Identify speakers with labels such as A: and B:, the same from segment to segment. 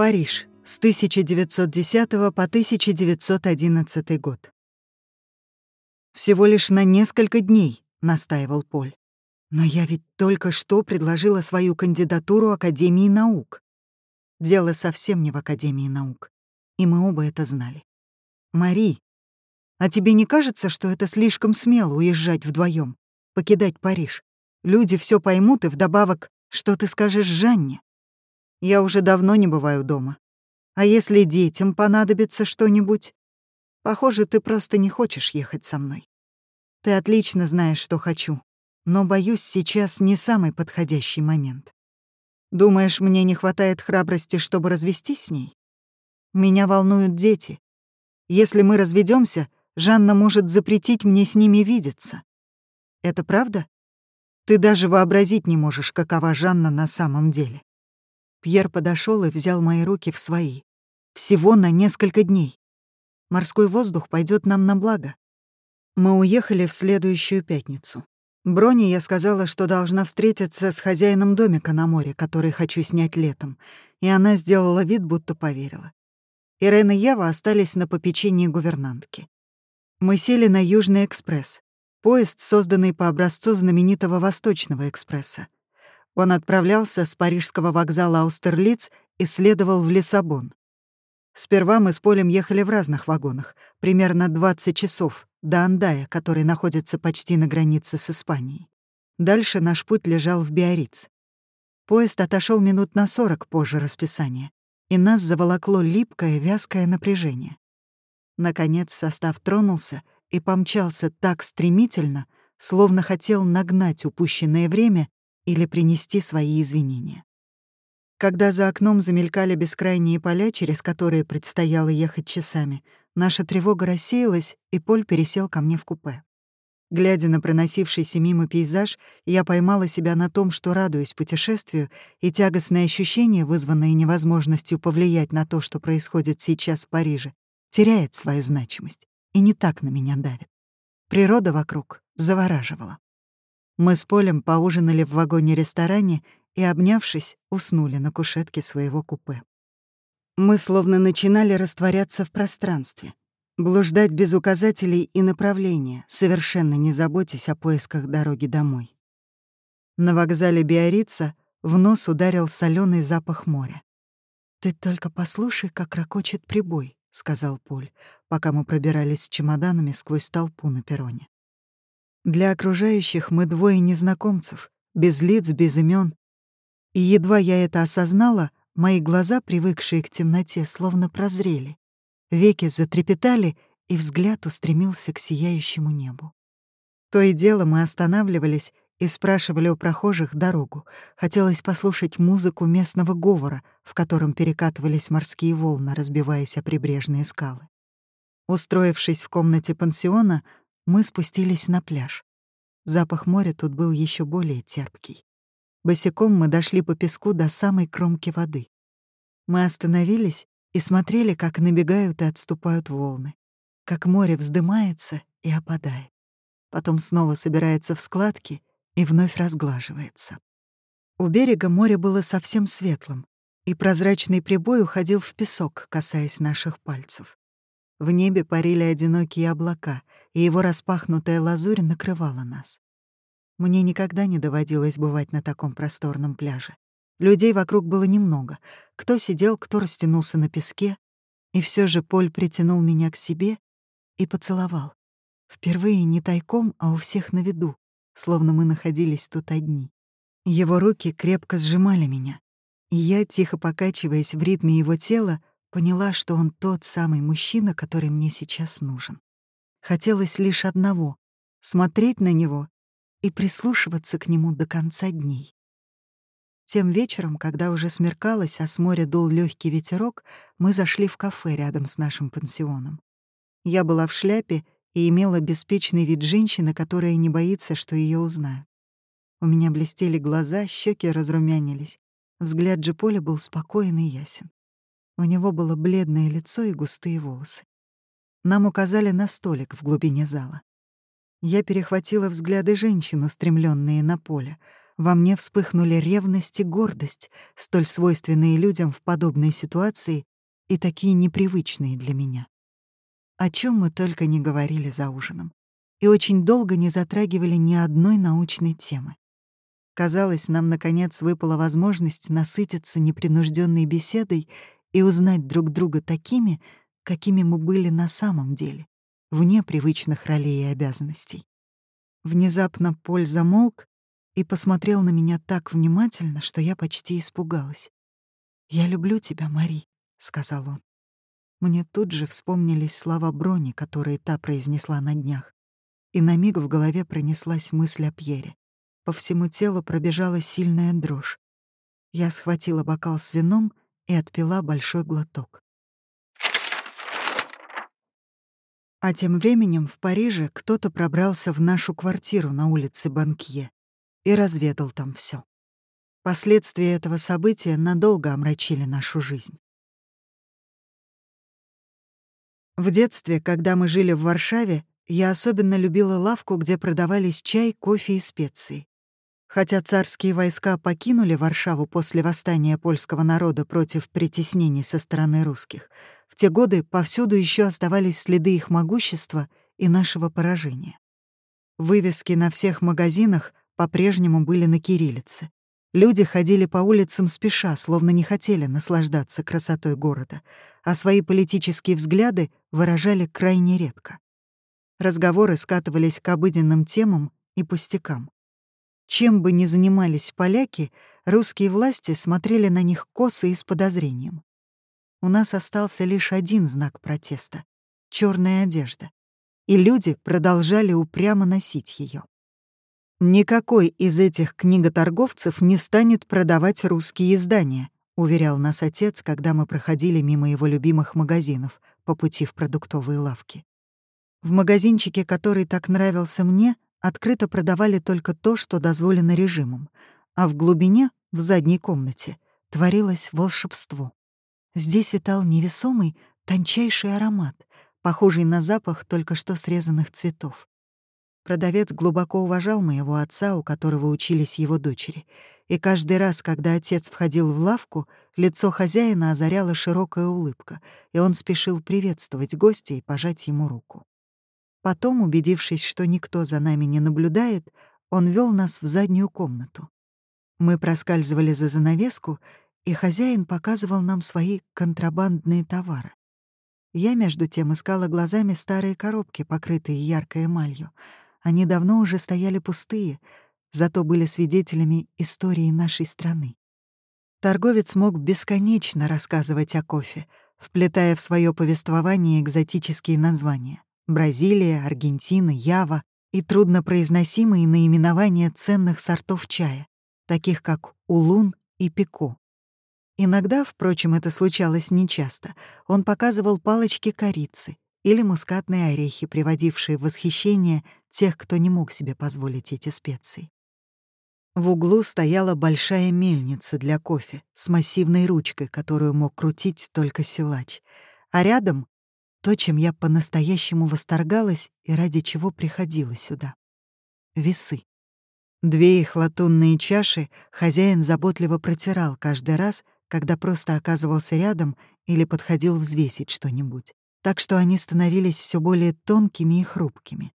A: Париж. С 1910 по 1911 год. «Всего лишь на несколько дней», — настаивал Поль. «Но я ведь только что предложила свою кандидатуру Академии наук. Дело совсем не в Академии наук, и мы оба это знали. Мари, а тебе не кажется, что это слишком смело уезжать вдвоем, покидать Париж? Люди все поймут, и вдобавок, что ты скажешь Жанне? Я уже давно не бываю дома. А если детям понадобится что-нибудь? Похоже, ты просто не хочешь ехать со мной. Ты отлично знаешь, что хочу, но, боюсь, сейчас не самый подходящий момент. Думаешь, мне не хватает храбрости, чтобы развестись с ней? Меня волнуют дети. Если мы разведемся, Жанна может запретить мне с ними видеться. Это правда? Ты даже вообразить не можешь, какова Жанна на самом деле. Пьер подошел и взял мои руки в свои. Всего на несколько дней. Морской воздух пойдет нам на благо. Мы уехали в следующую пятницу. Броне я сказала, что должна встретиться с хозяином домика на море, который хочу снять летом, и она сделала вид, будто поверила. Ирен и Ева остались на попечении гувернантки. Мы сели на Южный экспресс, поезд, созданный по образцу знаменитого Восточного экспресса. Он отправлялся с парижского вокзала Аустерлиц и следовал в Лиссабон. Сперва мы с Полем ехали в разных вагонах, примерно 20 часов, до Андая, который находится почти на границе с Испанией. Дальше наш путь лежал в Биориц. Поезд отошел минут на 40 позже расписания, и нас заволокло липкое, вязкое напряжение. Наконец состав тронулся и помчался так стремительно, словно хотел нагнать упущенное время или принести свои извинения. Когда за окном замелькали бескрайние поля, через которые предстояло ехать часами, наша тревога рассеялась, и Поль пересел ко мне в купе. Глядя на проносившийся мимо пейзаж, я поймала себя на том, что радуюсь путешествию, и тягостное ощущение, вызванное невозможностью повлиять на то, что происходит сейчас в Париже, теряет свою значимость и не так на меня давит. Природа вокруг завораживала. Мы с Полем поужинали в вагоне-ресторане и, обнявшись, уснули на кушетке своего купе. Мы словно начинали растворяться в пространстве, блуждать без указателей и направления, совершенно не заботясь о поисках дороги домой. На вокзале Биорица в нос ударил соленый запах моря. «Ты только послушай, как ракочет прибой», — сказал Поль, пока мы пробирались с чемоданами сквозь толпу на перроне. Для окружающих мы двое незнакомцев, без лиц, без имен, и едва я это осознала, мои глаза, привыкшие к темноте, словно прозрели. Веки затрепетали, и взгляд устремился к сияющему небу. То и дело мы останавливались и спрашивали у прохожих дорогу. Хотелось послушать музыку местного говора, в котором перекатывались морские волны, разбиваясь о прибрежные скалы. Устроившись в комнате пансиона, мы спустились на пляж. Запах моря тут был еще более терпкий. Босиком мы дошли по песку до самой кромки воды. Мы остановились и смотрели, как набегают и отступают волны, как море вздымается и опадает. Потом снова собирается в складки и вновь разглаживается. У берега море было совсем светлым, и прозрачный прибой уходил в песок, касаясь наших пальцев. В небе парили одинокие облака, и его распахнутая лазурь накрывала нас. Мне никогда не доводилось бывать на таком просторном пляже. Людей вокруг было немного. Кто сидел, кто растянулся на песке. И все же Поль притянул меня к себе и поцеловал. Впервые не тайком, а у всех на виду, словно мы находились тут одни. Его руки крепко сжимали меня. И я, тихо покачиваясь в ритме его тела, поняла, что он тот самый мужчина, который мне сейчас нужен. Хотелось лишь одного — смотреть на него и прислушиваться к нему до конца дней. Тем вечером, когда уже смеркалось, а с моря дул легкий ветерок, мы зашли в кафе рядом с нашим пансионом. Я была в шляпе и имела беспечный вид женщины, которая не боится, что ее узнают. У меня блестели глаза, щеки разрумянились. Взгляд Джиполя был спокоен и ясен. У него было бледное лицо и густые волосы. Нам указали на столик в глубине зала. Я перехватила взгляды женщин, устремленные на поле. Во мне вспыхнули ревность и гордость, столь свойственные людям в подобной ситуации и такие непривычные для меня. О чем мы только не говорили за ужином. И очень долго не затрагивали ни одной научной темы. Казалось, нам, наконец, выпала возможность насытиться непринужденной беседой и узнать друг друга такими, какими мы были на самом деле, вне привычных ролей и обязанностей. Внезапно Поль замолк и посмотрел на меня так внимательно, что я почти испугалась. «Я люблю тебя, Мари», — сказал он. Мне тут же вспомнились слова Брони, которые та произнесла на днях. И на миг в голове пронеслась мысль о Пьере. По всему телу пробежала сильная дрожь. Я схватила бокал с вином и отпила большой глоток. А тем временем в Париже кто-то пробрался в нашу квартиру на улице Банкье и разведал там все. Последствия этого события надолго омрачили нашу жизнь. В детстве, когда мы жили в Варшаве, я особенно любила лавку, где продавались чай, кофе и специи. Хотя царские войска покинули Варшаву после восстания польского народа против притеснений со стороны русских, в те годы повсюду еще оставались следы их могущества и нашего поражения. Вывески на всех магазинах по-прежнему были на кириллице. Люди ходили по улицам спеша, словно не хотели наслаждаться красотой города, а свои политические взгляды выражали крайне редко. Разговоры скатывались к обыденным темам и пустякам. Чем бы ни занимались поляки, русские власти смотрели на них косо и с подозрением. У нас остался лишь один знак протеста — черная одежда. И люди продолжали упрямо носить ее. «Никакой из этих книготорговцев не станет продавать русские издания», — уверял нас отец, когда мы проходили мимо его любимых магазинов по пути в продуктовые лавки. В магазинчике, который так нравился мне, открыто продавали только то, что дозволено режимом, а в глубине, в задней комнате, творилось волшебство. Здесь витал невесомый, тончайший аромат, похожий на запах только что срезанных цветов. Продавец глубоко уважал моего отца, у которого учились его дочери, и каждый раз, когда отец входил в лавку, лицо хозяина озаряла широкая улыбка, и он спешил приветствовать гостя и пожать ему руку. Потом, убедившись, что никто за нами не наблюдает, он вел нас в заднюю комнату. Мы проскальзывали за занавеску, и хозяин показывал нам свои контрабандные товары. Я, между тем, искала глазами старые коробки, покрытые яркой эмалью. Они давно уже стояли пустые, зато были свидетелями истории нашей страны. Торговец мог бесконечно рассказывать о кофе, вплетая в свое повествование экзотические названия. Бразилия, Аргентина, Ява и труднопроизносимые наименования ценных сортов чая, таких как улун и пико. Иногда, впрочем, это случалось нечасто, он показывал палочки корицы или мускатные орехи, приводившие в восхищение тех, кто не мог себе позволить эти специи. В углу стояла большая мельница для кофе с массивной ручкой, которую мог крутить только силач, а рядом то, чем я по-настоящему восторгалась и ради чего приходила сюда. Весы. Две их латунные чаши хозяин заботливо протирал каждый раз, когда просто оказывался рядом или подходил взвесить что-нибудь, так что они становились все более тонкими и хрупкими.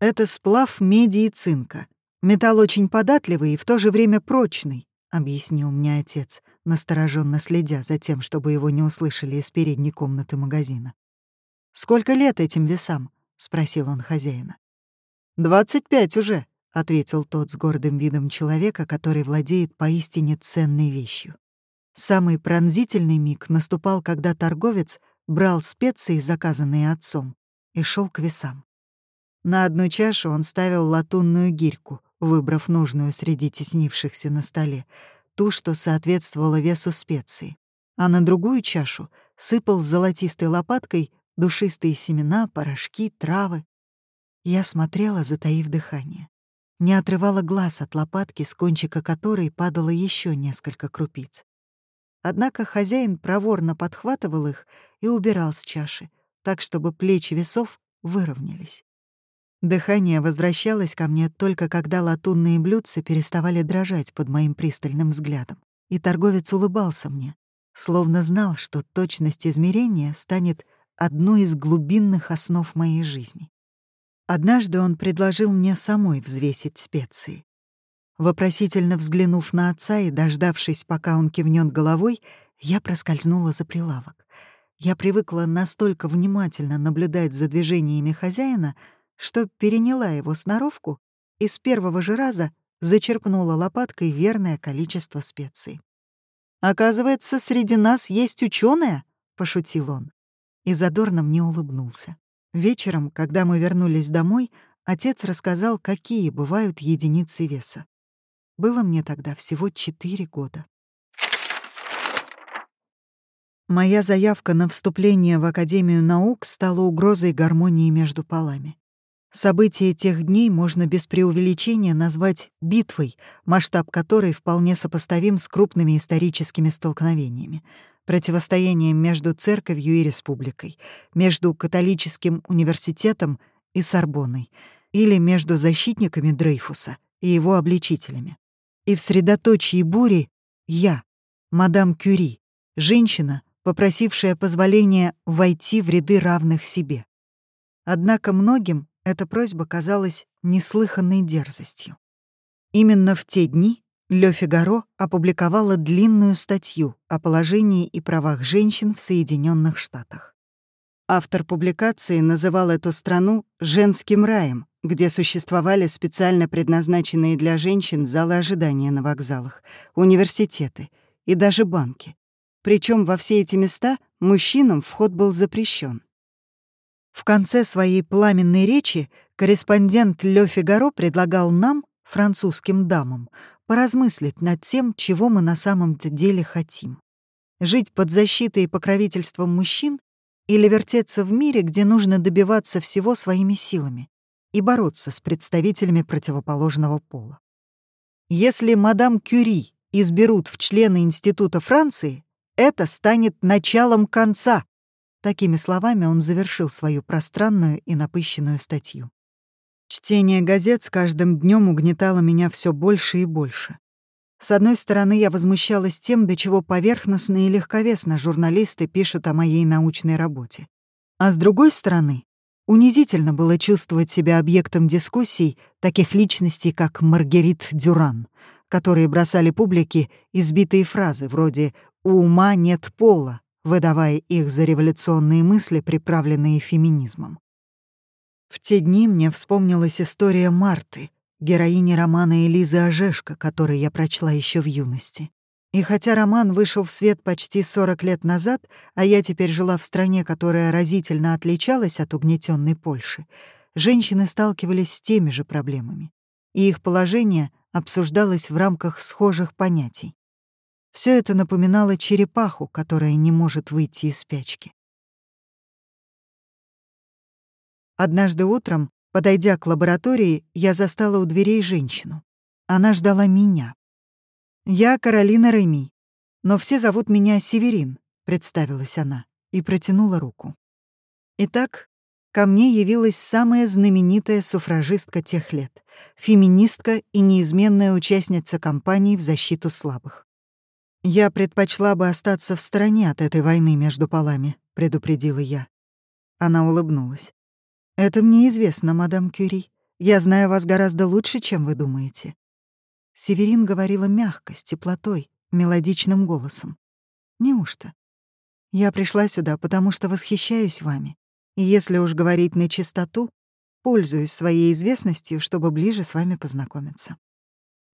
A: Это сплав меди и цинка. Металл очень податливый и в то же время прочный, объяснил мне отец, настороженно следя за тем, чтобы его не услышали из передней комнаты магазина. «Сколько лет этим весам?» — спросил он хозяина. «Двадцать пять уже», — ответил тот с гордым видом человека, который владеет поистине ценной вещью. Самый пронзительный миг наступал, когда торговец брал специи, заказанные отцом, и шел к весам. На одну чашу он ставил латунную гирьку, выбрав нужную среди теснившихся на столе, ту, что соответствовала весу специи, а на другую чашу сыпал золотистой лопаткой душистые семена, порошки, травы. Я смотрела, затаив дыхание. Не отрывала глаз от лопатки, с кончика которой падало еще несколько крупиц. Однако хозяин проворно подхватывал их и убирал с чаши, так, чтобы плечи весов выровнялись. Дыхание возвращалось ко мне только когда латунные блюдца переставали дрожать под моим пристальным взглядом, и торговец улыбался мне, словно знал, что точность измерения станет одной из глубинных основ моей жизни. Однажды он предложил мне самой взвесить специи. Вопросительно взглянув на отца и дождавшись, пока он кивнет головой, я проскользнула за прилавок. Я привыкла настолько внимательно наблюдать за движениями хозяина, что переняла его сноровку и с первого же раза зачерпнула лопаткой верное количество специй. «Оказывается, среди нас есть ученая, пошутил он. И задорно мне улыбнулся. Вечером, когда мы вернулись домой, отец рассказал, какие бывают единицы веса. Было мне тогда всего четыре года. Моя заявка на вступление в Академию наук стала угрозой гармонии между полами. События тех дней можно без преувеличения назвать битвой, масштаб которой вполне сопоставим с крупными историческими столкновениями, противостоянием между церковью и республикой, между католическим университетом и Сорбонной или между защитниками Дрейфуса и его обличителями. И в средоточии бури я, мадам Кюри, женщина, попросившая позволения войти в ряды равных себе. Однако многим эта просьба казалась неслыханной дерзостью. Именно в те дни Ле Фигаро опубликовала длинную статью о положении и правах женщин в Соединенных Штатах. Автор публикации называл эту страну «женским раем», где существовали специально предназначенные для женщин залы ожидания на вокзалах, университеты и даже банки. Причем во все эти места мужчинам вход был запрещен. В конце своей пламенной речи корреспондент Лё Фигаро предлагал нам, французским дамам, поразмыслить над тем, чего мы на самом-то деле хотим. Жить под защитой и покровительством мужчин или вертеться в мире, где нужно добиваться всего своими силами и бороться с представителями противоположного пола. Если мадам Кюри изберут в члены Института Франции, это станет началом конца, Такими словами он завершил свою пространную и напыщенную статью. Чтение газет с каждым днем угнетало меня все больше и больше. С одной стороны, я возмущалась тем, до чего поверхностно и легковесно журналисты пишут о моей научной работе. А с другой стороны, унизительно было чувствовать себя объектом дискуссий таких личностей, как Маргерит Дюран, которые бросали публике избитые фразы вроде «у ума нет пола», выдавая их за революционные мысли, приправленные феминизмом. В те дни мне вспомнилась история Марты, героини романа Элизы Ожешко, который я прочла еще в юности. И хотя роман вышел в свет почти 40 лет назад, а я теперь жила в стране, которая разительно отличалась от угнетенной Польши, женщины сталкивались с теми же проблемами, и их положение обсуждалось в рамках схожих понятий. Все это напоминало черепаху, которая не может выйти из спячки. Однажды утром, подойдя к лаборатории, я застала у дверей женщину. Она ждала меня. «Я Каролина Реми, но все зовут меня Северин», — представилась она и протянула руку. Итак, ко мне явилась самая знаменитая суфражистка тех лет, феминистка и неизменная участница кампании в защиту слабых. «Я предпочла бы остаться в стороне от этой войны между полами», — предупредила я. Она улыбнулась. «Это мне известно, мадам Кюри. Я знаю вас гораздо лучше, чем вы думаете». Северин говорила мягко, с теплотой, мелодичным голосом. «Неужто? Я пришла сюда, потому что восхищаюсь вами. И если уж говорить на чистоту, пользуюсь своей известностью, чтобы ближе с вами познакомиться.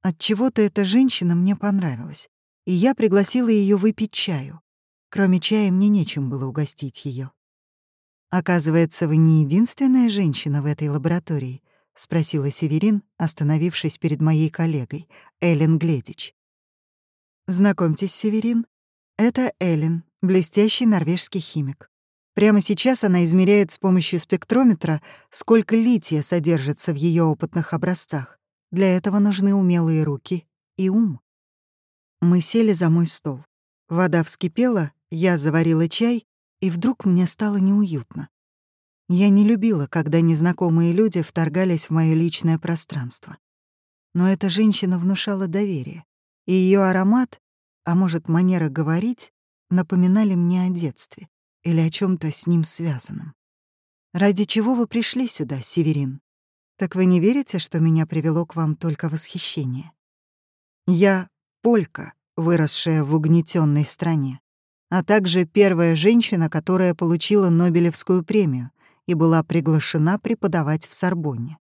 A: Отчего-то эта женщина мне понравилась и я пригласила ее выпить чаю. Кроме чая мне нечем было угостить ее. «Оказывается, вы не единственная женщина в этой лаборатории?» — спросила Северин, остановившись перед моей коллегой, Эллен Гледич. «Знакомьтесь, Северин. Это Эллен, блестящий норвежский химик. Прямо сейчас она измеряет с помощью спектрометра, сколько лития содержится в ее опытных образцах. Для этого нужны умелые руки и ум. Мы сели за мой стол. Вода вскипела, я заварила чай, и вдруг мне стало неуютно. Я не любила, когда незнакомые люди вторгались в моё личное пространство. Но эта женщина внушала доверие, и её аромат, а может, манера говорить, напоминали мне о детстве или о чем то с ним связанном. «Ради чего вы пришли сюда, Северин? Так вы не верите, что меня привело к вам только восхищение? Я — полька, выросшая в угнетенной стране, а также первая женщина, которая получила Нобелевскую премию и была приглашена преподавать в Сорбонне.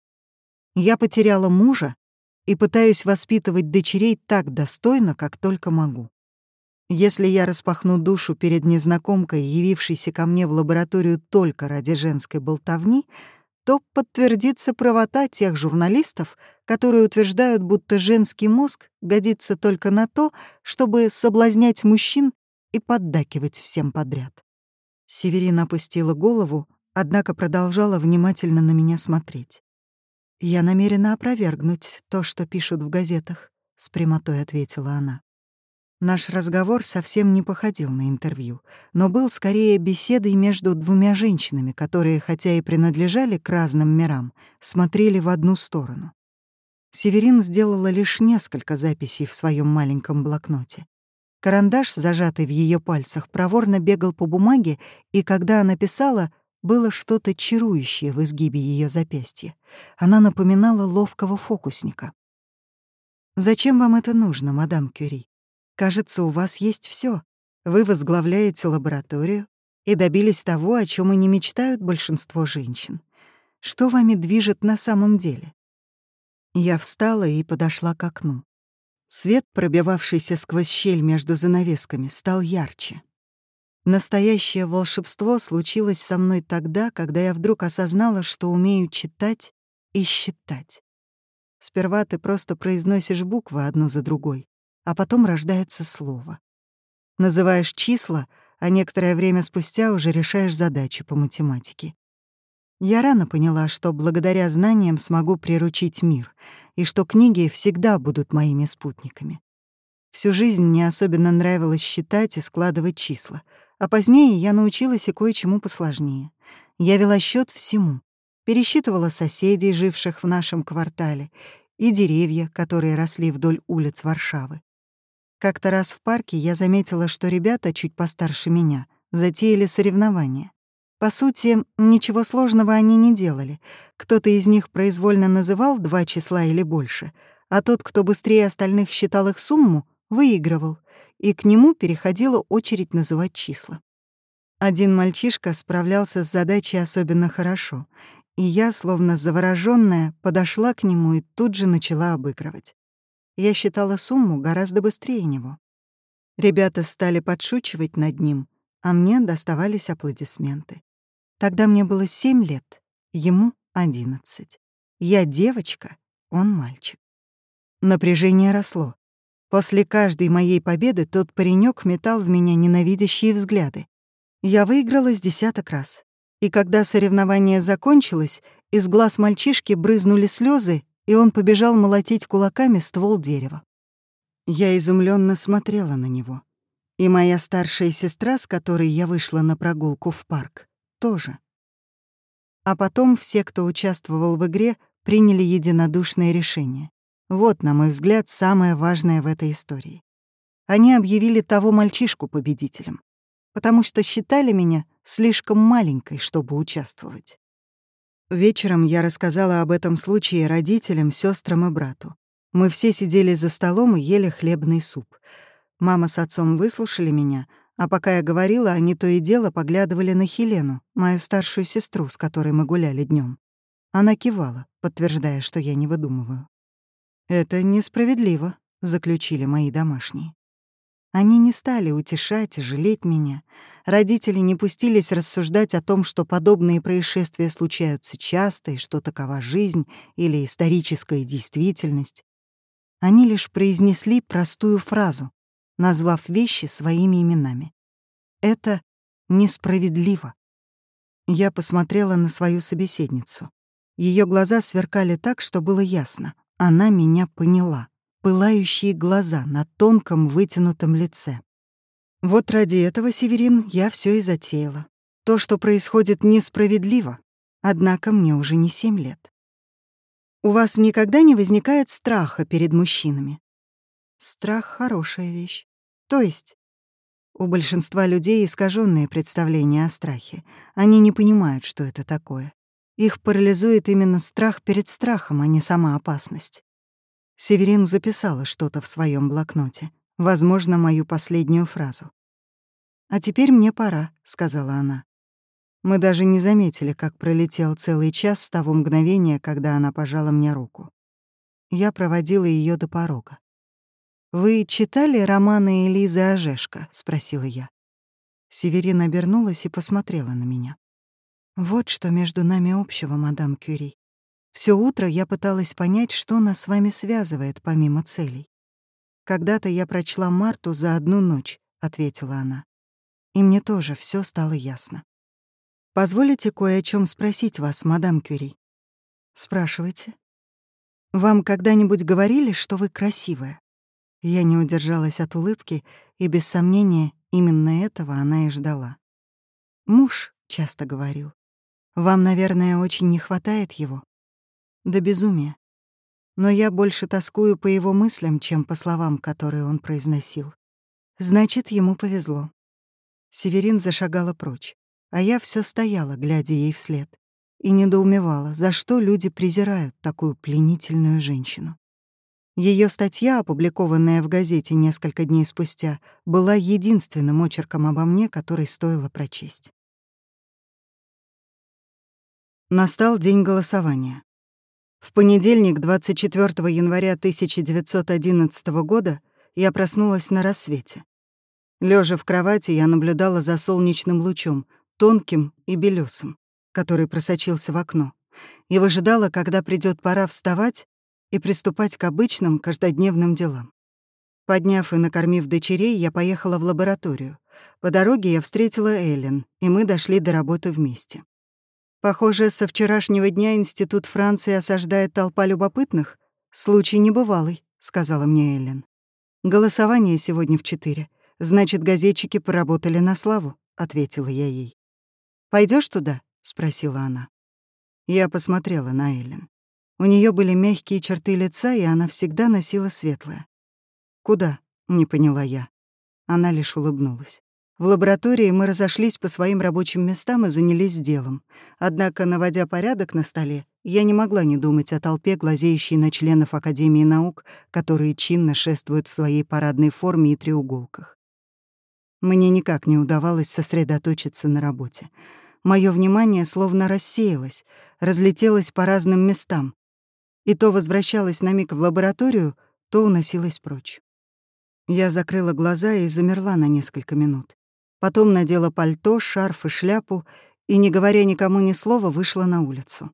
A: Я потеряла мужа и пытаюсь воспитывать дочерей так достойно, как только могу. Если я распахну душу перед незнакомкой, явившейся ко мне в лабораторию только ради женской болтовни, то подтвердится правота тех журналистов, которые утверждают, будто женский мозг годится только на то, чтобы соблазнять мужчин и поддакивать всем подряд. Северина опустила голову, однако продолжала внимательно на меня смотреть. «Я намерена опровергнуть то, что пишут в газетах», — с прямотой ответила она. Наш разговор совсем не походил на интервью, но был скорее беседой между двумя женщинами, которые, хотя и принадлежали к разным мирам, смотрели в одну сторону. Северин сделала лишь несколько записей в своем маленьком блокноте. Карандаш, зажатый в ее пальцах, проворно бегал по бумаге, и когда она писала, было что-то чарующее в изгибе ее запястья. Она напоминала ловкого фокусника. «Зачем вам это нужно, мадам Кюри?» Кажется, у вас есть все. Вы возглавляете лабораторию и добились того, о чем и не мечтают большинство женщин. Что вами движет на самом деле? Я встала и подошла к окну. Свет, пробивавшийся сквозь щель между занавесками, стал ярче. Настоящее волшебство случилось со мной тогда, когда я вдруг осознала, что умею читать и считать. Сперва ты просто произносишь буквы одну за другой, а потом рождается слово. Называешь числа, а некоторое время спустя уже решаешь задачи по математике. Я рано поняла, что благодаря знаниям смогу приручить мир, и что книги всегда будут моими спутниками. Всю жизнь мне особенно нравилось считать и складывать числа, а позднее я научилась и кое-чему посложнее. Я вела счет всему, пересчитывала соседей, живших в нашем квартале, и деревья, которые росли вдоль улиц Варшавы. Как-то раз в парке я заметила, что ребята, чуть постарше меня, затеяли соревнования. По сути, ничего сложного они не делали. Кто-то из них произвольно называл два числа или больше, а тот, кто быстрее остальных считал их сумму, выигрывал, и к нему переходила очередь называть числа. Один мальчишка справлялся с задачей особенно хорошо, и я, словно заворожённая, подошла к нему и тут же начала обыгрывать. Я считала сумму гораздо быстрее него. Ребята стали подшучивать над ним, а мне доставались аплодисменты. Тогда мне было семь лет, ему — одиннадцать. Я девочка, он мальчик. Напряжение росло. После каждой моей победы тот паренек метал в меня ненавидящие взгляды. Я выиграла с десяток раз. И когда соревнование закончилось, из глаз мальчишки брызнули слезы, и он побежал молотить кулаками ствол дерева. Я изумленно смотрела на него. И моя старшая сестра, с которой я вышла на прогулку в парк, тоже. А потом все, кто участвовал в игре, приняли единодушное решение. Вот, на мой взгляд, самое важное в этой истории. Они объявили того мальчишку победителем, потому что считали меня слишком маленькой, чтобы участвовать. Вечером я рассказала об этом случае родителям, сестрам и брату. Мы все сидели за столом и ели хлебный суп. Мама с отцом выслушали меня, а пока я говорила, они то и дело поглядывали на Хелену, мою старшую сестру, с которой мы гуляли днем. Она кивала, подтверждая, что я не выдумываю. «Это несправедливо», — заключили мои домашние. Они не стали утешать и жалеть меня. Родители не пустились рассуждать о том, что подобные происшествия случаются часто и что такова жизнь или историческая действительность. Они лишь произнесли простую фразу, назвав вещи своими именами. Это несправедливо. Я посмотрела на свою собеседницу. Ее глаза сверкали так, что было ясно. Она меня поняла пылающие глаза на тонком вытянутом лице. Вот ради этого, Северин, я все и затеяла. То, что происходит несправедливо, Однако мне уже не семь лет. У вас никогда не возникает страха перед мужчинами? Страх — хорошая вещь. То есть у большинства людей искаженное представление о страхе. Они не понимают, что это такое. Их парализует именно страх перед страхом, а не сама опасность. Северин записала что-то в своем блокноте, возможно, мою последнюю фразу. «А теперь мне пора», — сказала она. Мы даже не заметили, как пролетел целый час с того мгновения, когда она пожала мне руку. Я проводила ее до порога. «Вы читали романы Элизы Ожешко?» — спросила я. Северина обернулась и посмотрела на меня. «Вот что между нами общего, мадам Кюри. Все утро я пыталась понять, что нас с вами связывает, помимо целей. Когда-то я прочла Марту за одну ночь», — ответила она. «И мне тоже все стало ясно. Позволите кое о чем спросить вас, мадам Кюри? Спрашивайте. Вам когда-нибудь говорили, что вы красивая? Я не удержалась от улыбки, и без сомнения именно этого она и ждала. Муж часто говорил. Вам, наверное, очень не хватает его. До безумия. Но я больше тоскую по его мыслям, чем по словам, которые он произносил. Значит, ему повезло. Северин зашагала прочь а я все стояла, глядя ей вслед, и недоумевала, за что люди презирают такую пленительную женщину. Ее статья, опубликованная в газете несколько дней спустя, была единственным очерком обо мне, который стоило прочесть. Настал день голосования. В понедельник, 24 января 1911 года, я проснулась на рассвете. Лежа в кровати, я наблюдала за солнечным лучом, тонким и белесым, который просочился в окно, и выжидала, когда придет пора вставать и приступать к обычным каждодневным делам. Подняв и накормив дочерей, я поехала в лабораторию. По дороге я встретила Эллен, и мы дошли до работы вместе. Похоже, со вчерашнего дня Институт Франции осаждает толпа любопытных. Случай небывалый, сказала мне Эллен. Голосование сегодня в четыре. Значит, газетчики поработали на славу, ответила я ей. Пойдешь туда?» — спросила она. Я посмотрела на Эллен. У нее были мягкие черты лица, и она всегда носила светлое. «Куда?» — не поняла я. Она лишь улыбнулась. В лаборатории мы разошлись по своим рабочим местам и занялись делом. Однако, наводя порядок на столе, я не могла не думать о толпе, глазеющей на членов Академии наук, которые чинно шествуют в своей парадной форме и треуголках. Мне никак не удавалось сосредоточиться на работе. Моё внимание словно рассеялось, разлетелось по разным местам. И то возвращалось на миг в лабораторию, то уносилось прочь. Я закрыла глаза и замерла на несколько минут. Потом надела пальто, шарф и шляпу и, не говоря никому ни слова, вышла на улицу.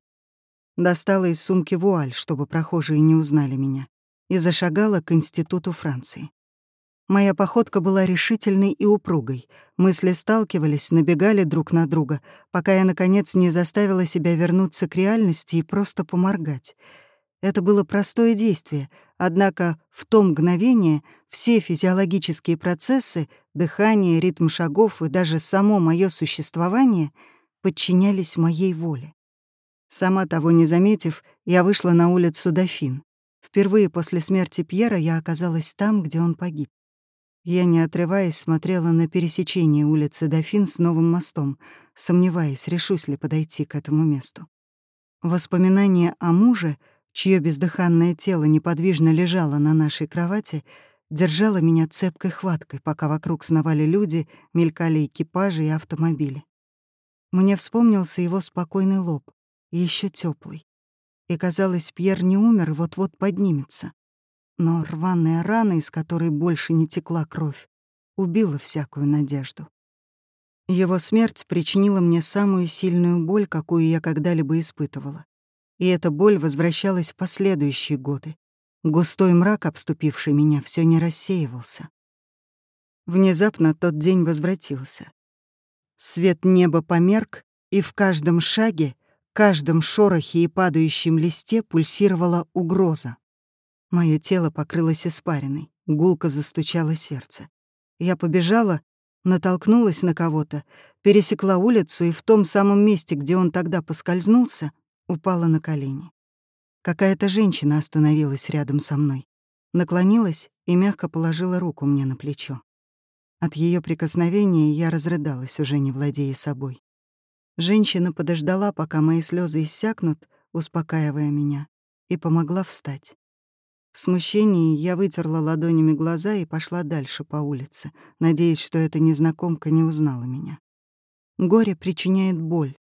A: Достала из сумки вуаль, чтобы прохожие не узнали меня, и зашагала к Институту Франции. Моя походка была решительной и упругой. Мысли сталкивались, набегали друг на друга, пока я, наконец, не заставила себя вернуться к реальности и просто поморгать. Это было простое действие, однако в то мгновение все физиологические процессы, дыхание, ритм шагов и даже само мое существование подчинялись моей воле. Сама того не заметив, я вышла на улицу Дофин. Впервые после смерти Пьера я оказалась там, где он погиб. Я, не отрываясь, смотрела на пересечение улицы Дофин с новым мостом, сомневаясь, решусь ли подойти к этому месту. Воспоминание о муже, чье бездыханное тело неподвижно лежало на нашей кровати, держало меня цепкой хваткой, пока вокруг сновали люди, мелькали экипажи и автомобили. Мне вспомнился его спокойный лоб, еще теплый, И казалось, Пьер не умер и вот-вот поднимется но рваная рана, из которой больше не текла кровь, убила всякую надежду. Его смерть причинила мне самую сильную боль, какую я когда-либо испытывала. И эта боль возвращалась в последующие годы. Густой мрак, обступивший меня, все не рассеивался. Внезапно тот день возвратился. Свет неба померк, и в каждом шаге, каждом шорохе и падающем листе пульсировала угроза. Мое тело покрылось испариной, гулко застучало сердце. Я побежала, натолкнулась на кого-то, пересекла улицу и в том самом месте, где он тогда поскользнулся, упала на колени. Какая-то женщина остановилась рядом со мной, наклонилась и мягко положила руку мне на плечо. От ее прикосновения я разрыдалась, уже не владея собой. Женщина подождала, пока мои слезы иссякнут, успокаивая меня, и помогла встать. В смущении я вытерла ладонями глаза и пошла дальше по улице, надеясь, что эта незнакомка не узнала меня. Горе причиняет боль,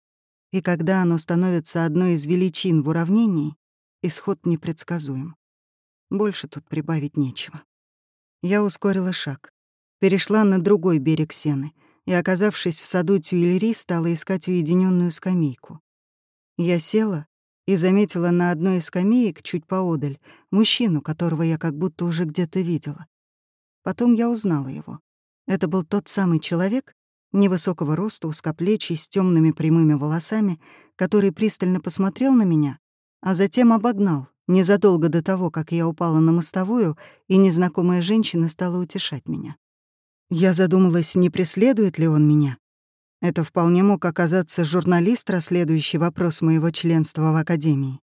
A: и когда оно становится одной из величин в уравнении, исход непредсказуем. Больше тут прибавить нечего. Я ускорила шаг, перешла на другой берег сены и, оказавшись в саду Тюильри, стала искать уединенную скамейку. Я села и заметила на одной из скамеек чуть поодаль мужчину, которого я как будто уже где-то видела. Потом я узнала его. Это был тот самый человек, невысокого роста, узкоплечий, с темными прямыми волосами, который пристально посмотрел на меня, а затем обогнал, незадолго до того, как я упала на мостовую, и незнакомая женщина стала утешать меня. Я задумалась, не преследует ли он меня, это вполне мог оказаться журналист, расследующий вопрос моего членства в Академии.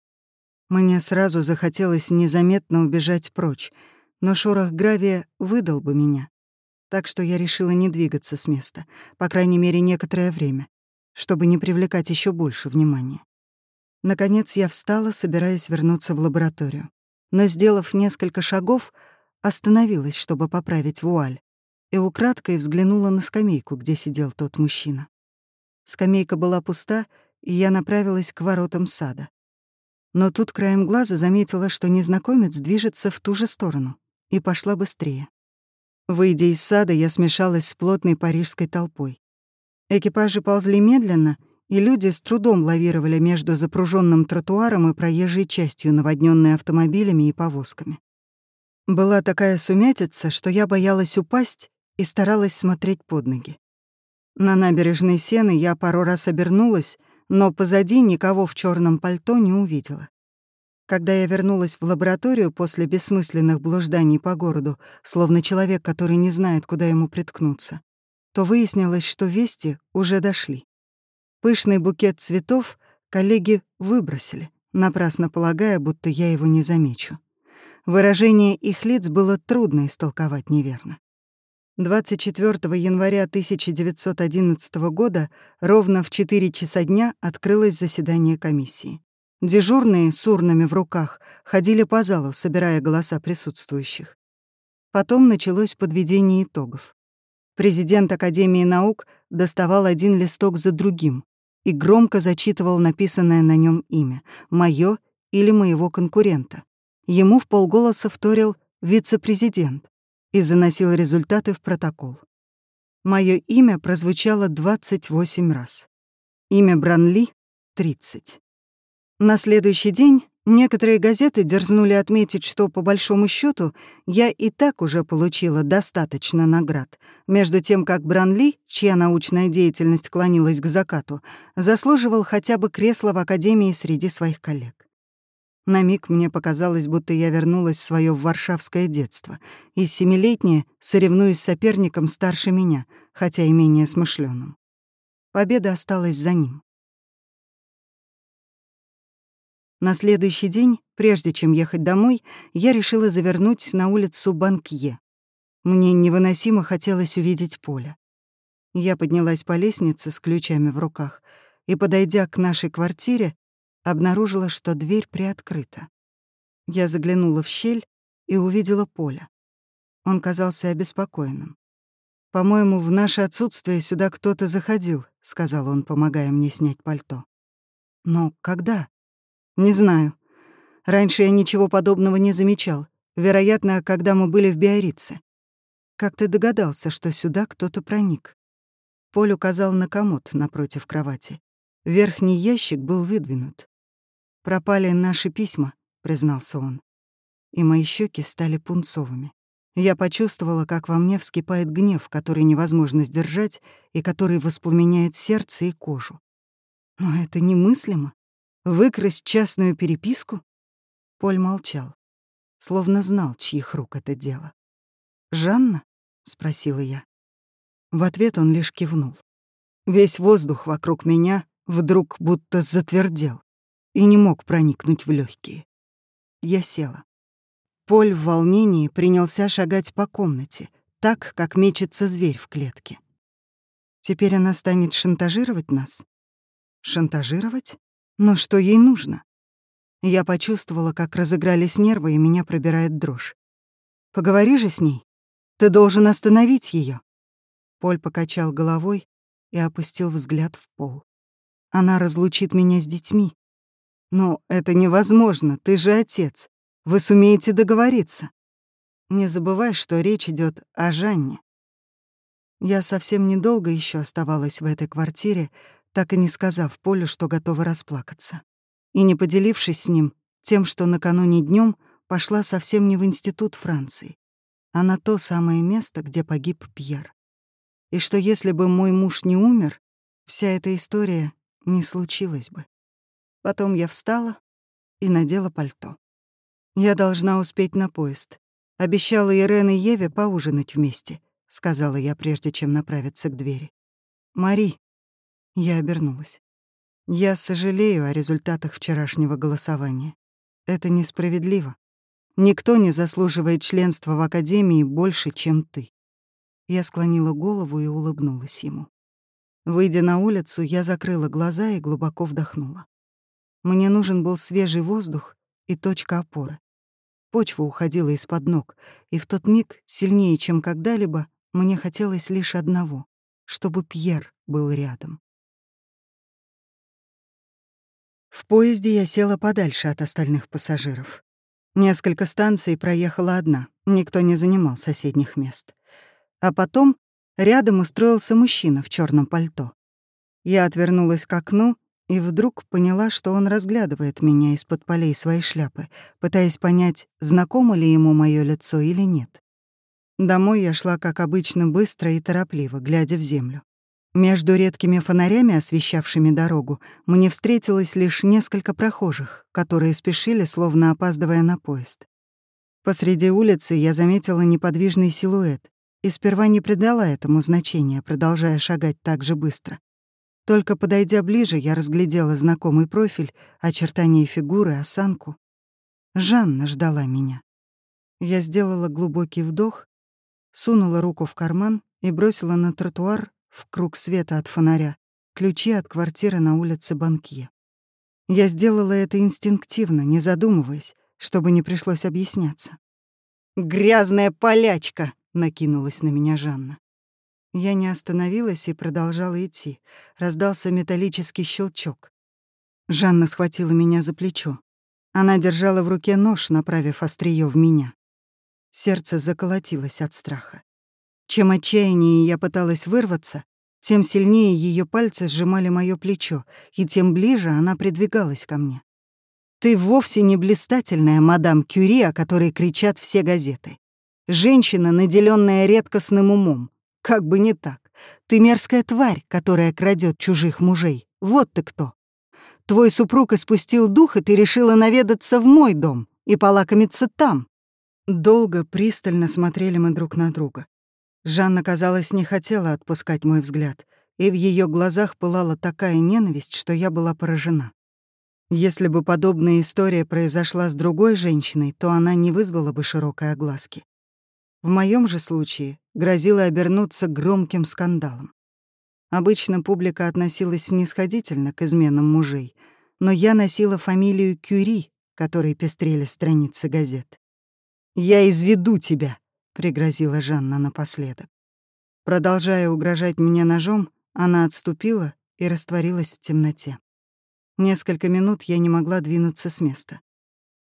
A: Мне сразу захотелось незаметно убежать прочь, но шорох гравия выдал бы меня. Так что я решила не двигаться с места, по крайней мере, некоторое время, чтобы не привлекать еще больше внимания. Наконец я встала, собираясь вернуться в лабораторию. Но, сделав несколько шагов, остановилась, чтобы поправить вуаль и украдкой взглянула на скамейку, где сидел тот мужчина. Скамейка была пуста, и я направилась к воротам сада. Но тут краем глаза заметила, что незнакомец движется в ту же сторону, и пошла быстрее. Выйдя из сада, я смешалась с плотной парижской толпой. Экипажи ползли медленно, и люди с трудом лавировали между запруженным тротуаром и проезжей частью, наводненной автомобилями и повозками. Была такая сумятица, что я боялась упасть и старалась смотреть под ноги. На набережной Сены я пару раз обернулась, но позади никого в черном пальто не увидела. Когда я вернулась в лабораторию после бессмысленных блужданий по городу, словно человек, который не знает, куда ему приткнуться, то выяснилось, что вести уже дошли. Пышный букет цветов коллеги выбросили, напрасно полагая, будто я его не замечу. Выражение их лиц было трудно истолковать неверно. 24 января 1911 года ровно в 4 часа дня открылось заседание комиссии. Дежурные с урнами в руках ходили по залу, собирая голоса присутствующих. Потом началось подведение итогов. Президент Академии наук доставал один листок за другим и громко зачитывал написанное на нем имя, мое или моего конкурента. Ему в полголоса вторил вице-президент и заносил результаты в протокол. Мое имя прозвучало 28 раз. Имя Бранли — 30. На следующий день некоторые газеты дерзнули отметить, что, по большому счету я и так уже получила достаточно наград, между тем как Бранли, чья научная деятельность клонилась к закату, заслуживал хотя бы кресла в Академии среди своих коллег. На миг мне показалось, будто я вернулась в свое варшавское детство, и семилетняя соревнуюсь с соперником старше меня, хотя и менее смышленым. Победа осталась за ним. На следующий день, прежде чем ехать домой, я решила завернуть на улицу Банкье. Мне невыносимо хотелось увидеть поле. Я поднялась по лестнице с ключами в руках и, подойдя к нашей квартире, обнаружила, что дверь приоткрыта. Я заглянула в щель и увидела Поля. Он казался обеспокоенным. «По-моему, в наше отсутствие сюда кто-то заходил», — сказал он, помогая мне снять пальто. «Но когда?» «Не знаю. Раньше я ничего подобного не замечал. Вероятно, когда мы были в Биорице. Как ты догадался, что сюда кто-то проник?» Поль указал на комод напротив кровати. Верхний ящик был выдвинут. «Пропали наши письма», — признался он. И мои щеки стали пунцовыми. Я почувствовала, как во мне вскипает гнев, который невозможно сдержать и который воспламеняет сердце и кожу. Но это немыслимо. Выкрасть частную переписку? Поль молчал, словно знал, чьих рук это дело. «Жанна?» — спросила я. В ответ он лишь кивнул. Весь воздух вокруг меня вдруг будто затвердел и не мог проникнуть в легкие. Я села. Поль в волнении принялся шагать по комнате, так, как мечется зверь в клетке. Теперь она станет шантажировать нас? Шантажировать? Но что ей нужно? Я почувствовала, как разыгрались нервы, и меня пробирает дрожь. «Поговори же с ней. Ты должен остановить ее. Поль покачал головой и опустил взгляд в пол. «Она разлучит меня с детьми. Но это невозможно, ты же отец. Вы сумеете договориться. Не забывай, что речь идет о Жанне. Я совсем недолго еще оставалась в этой квартире, так и не сказав Полю, что готова расплакаться. И не поделившись с ним тем, что накануне днем пошла совсем не в институт Франции, а на то самое место, где погиб Пьер. И что если бы мой муж не умер, вся эта история не случилась бы. Потом я встала и надела пальто. Я должна успеть на поезд. Обещала Ирен и Еве поужинать вместе, сказала я, прежде чем направиться к двери. Мари. Я обернулась. Я сожалею о результатах вчерашнего голосования. Это несправедливо. Никто не заслуживает членства в Академии больше, чем ты. Я склонила голову и улыбнулась ему. Выйдя на улицу, я закрыла глаза и глубоко вдохнула. Мне нужен был свежий воздух и точка опоры. Почва уходила из-под ног, и в тот миг, сильнее, чем когда-либо, мне хотелось лишь одного — чтобы Пьер был рядом. В поезде я села подальше от остальных пассажиров. Несколько станций проехала одна, никто не занимал соседних мест. А потом рядом устроился мужчина в черном пальто. Я отвернулась к окну и вдруг поняла, что он разглядывает меня из-под полей своей шляпы, пытаясь понять, знакомо ли ему мое лицо или нет. Домой я шла, как обычно, быстро и торопливо, глядя в землю. Между редкими фонарями, освещавшими дорогу, мне встретилось лишь несколько прохожих, которые спешили, словно опаздывая на поезд. Посреди улицы я заметила неподвижный силуэт и сперва не придала этому значения, продолжая шагать так же быстро. Только подойдя ближе, я разглядела знакомый профиль, очертания фигуры, осанку. Жанна ждала меня. Я сделала глубокий вдох, сунула руку в карман и бросила на тротуар в круг света от фонаря, ключи от квартиры на улице Банкье. Я сделала это инстинктивно, не задумываясь, чтобы не пришлось объясняться. «Грязная полячка!» — накинулась на меня Жанна. Я не остановилась и продолжала идти. Раздался металлический щелчок. Жанна схватила меня за плечо. Она держала в руке нож, направив острие в меня. Сердце заколотилось от страха. Чем отчаяннее я пыталась вырваться, тем сильнее ее пальцы сжимали мое плечо, и тем ближе она придвигалась ко мне. «Ты вовсе не блистательная мадам Кюри, о которой кричат все газеты. Женщина, наделенная редкостным умом. Как бы не так. Ты мерзкая тварь, которая крадет чужих мужей. Вот ты кто. Твой супруг испустил дух, и ты решила наведаться в мой дом и полакомиться там». Долго, пристально смотрели мы друг на друга. Жанна, казалось, не хотела отпускать мой взгляд, и в ее глазах пылала такая ненависть, что я была поражена. Если бы подобная история произошла с другой женщиной, то она не вызвала бы широкой огласки. В моем же случае грозило обернуться громким скандалом. Обычно публика относилась снисходительно к изменам мужей, но я носила фамилию Кюри, которой пестрели страницы газет. «Я изведу тебя», — пригрозила Жанна напоследок. Продолжая угрожать мне ножом, она отступила и растворилась в темноте. Несколько минут я не могла двинуться с места.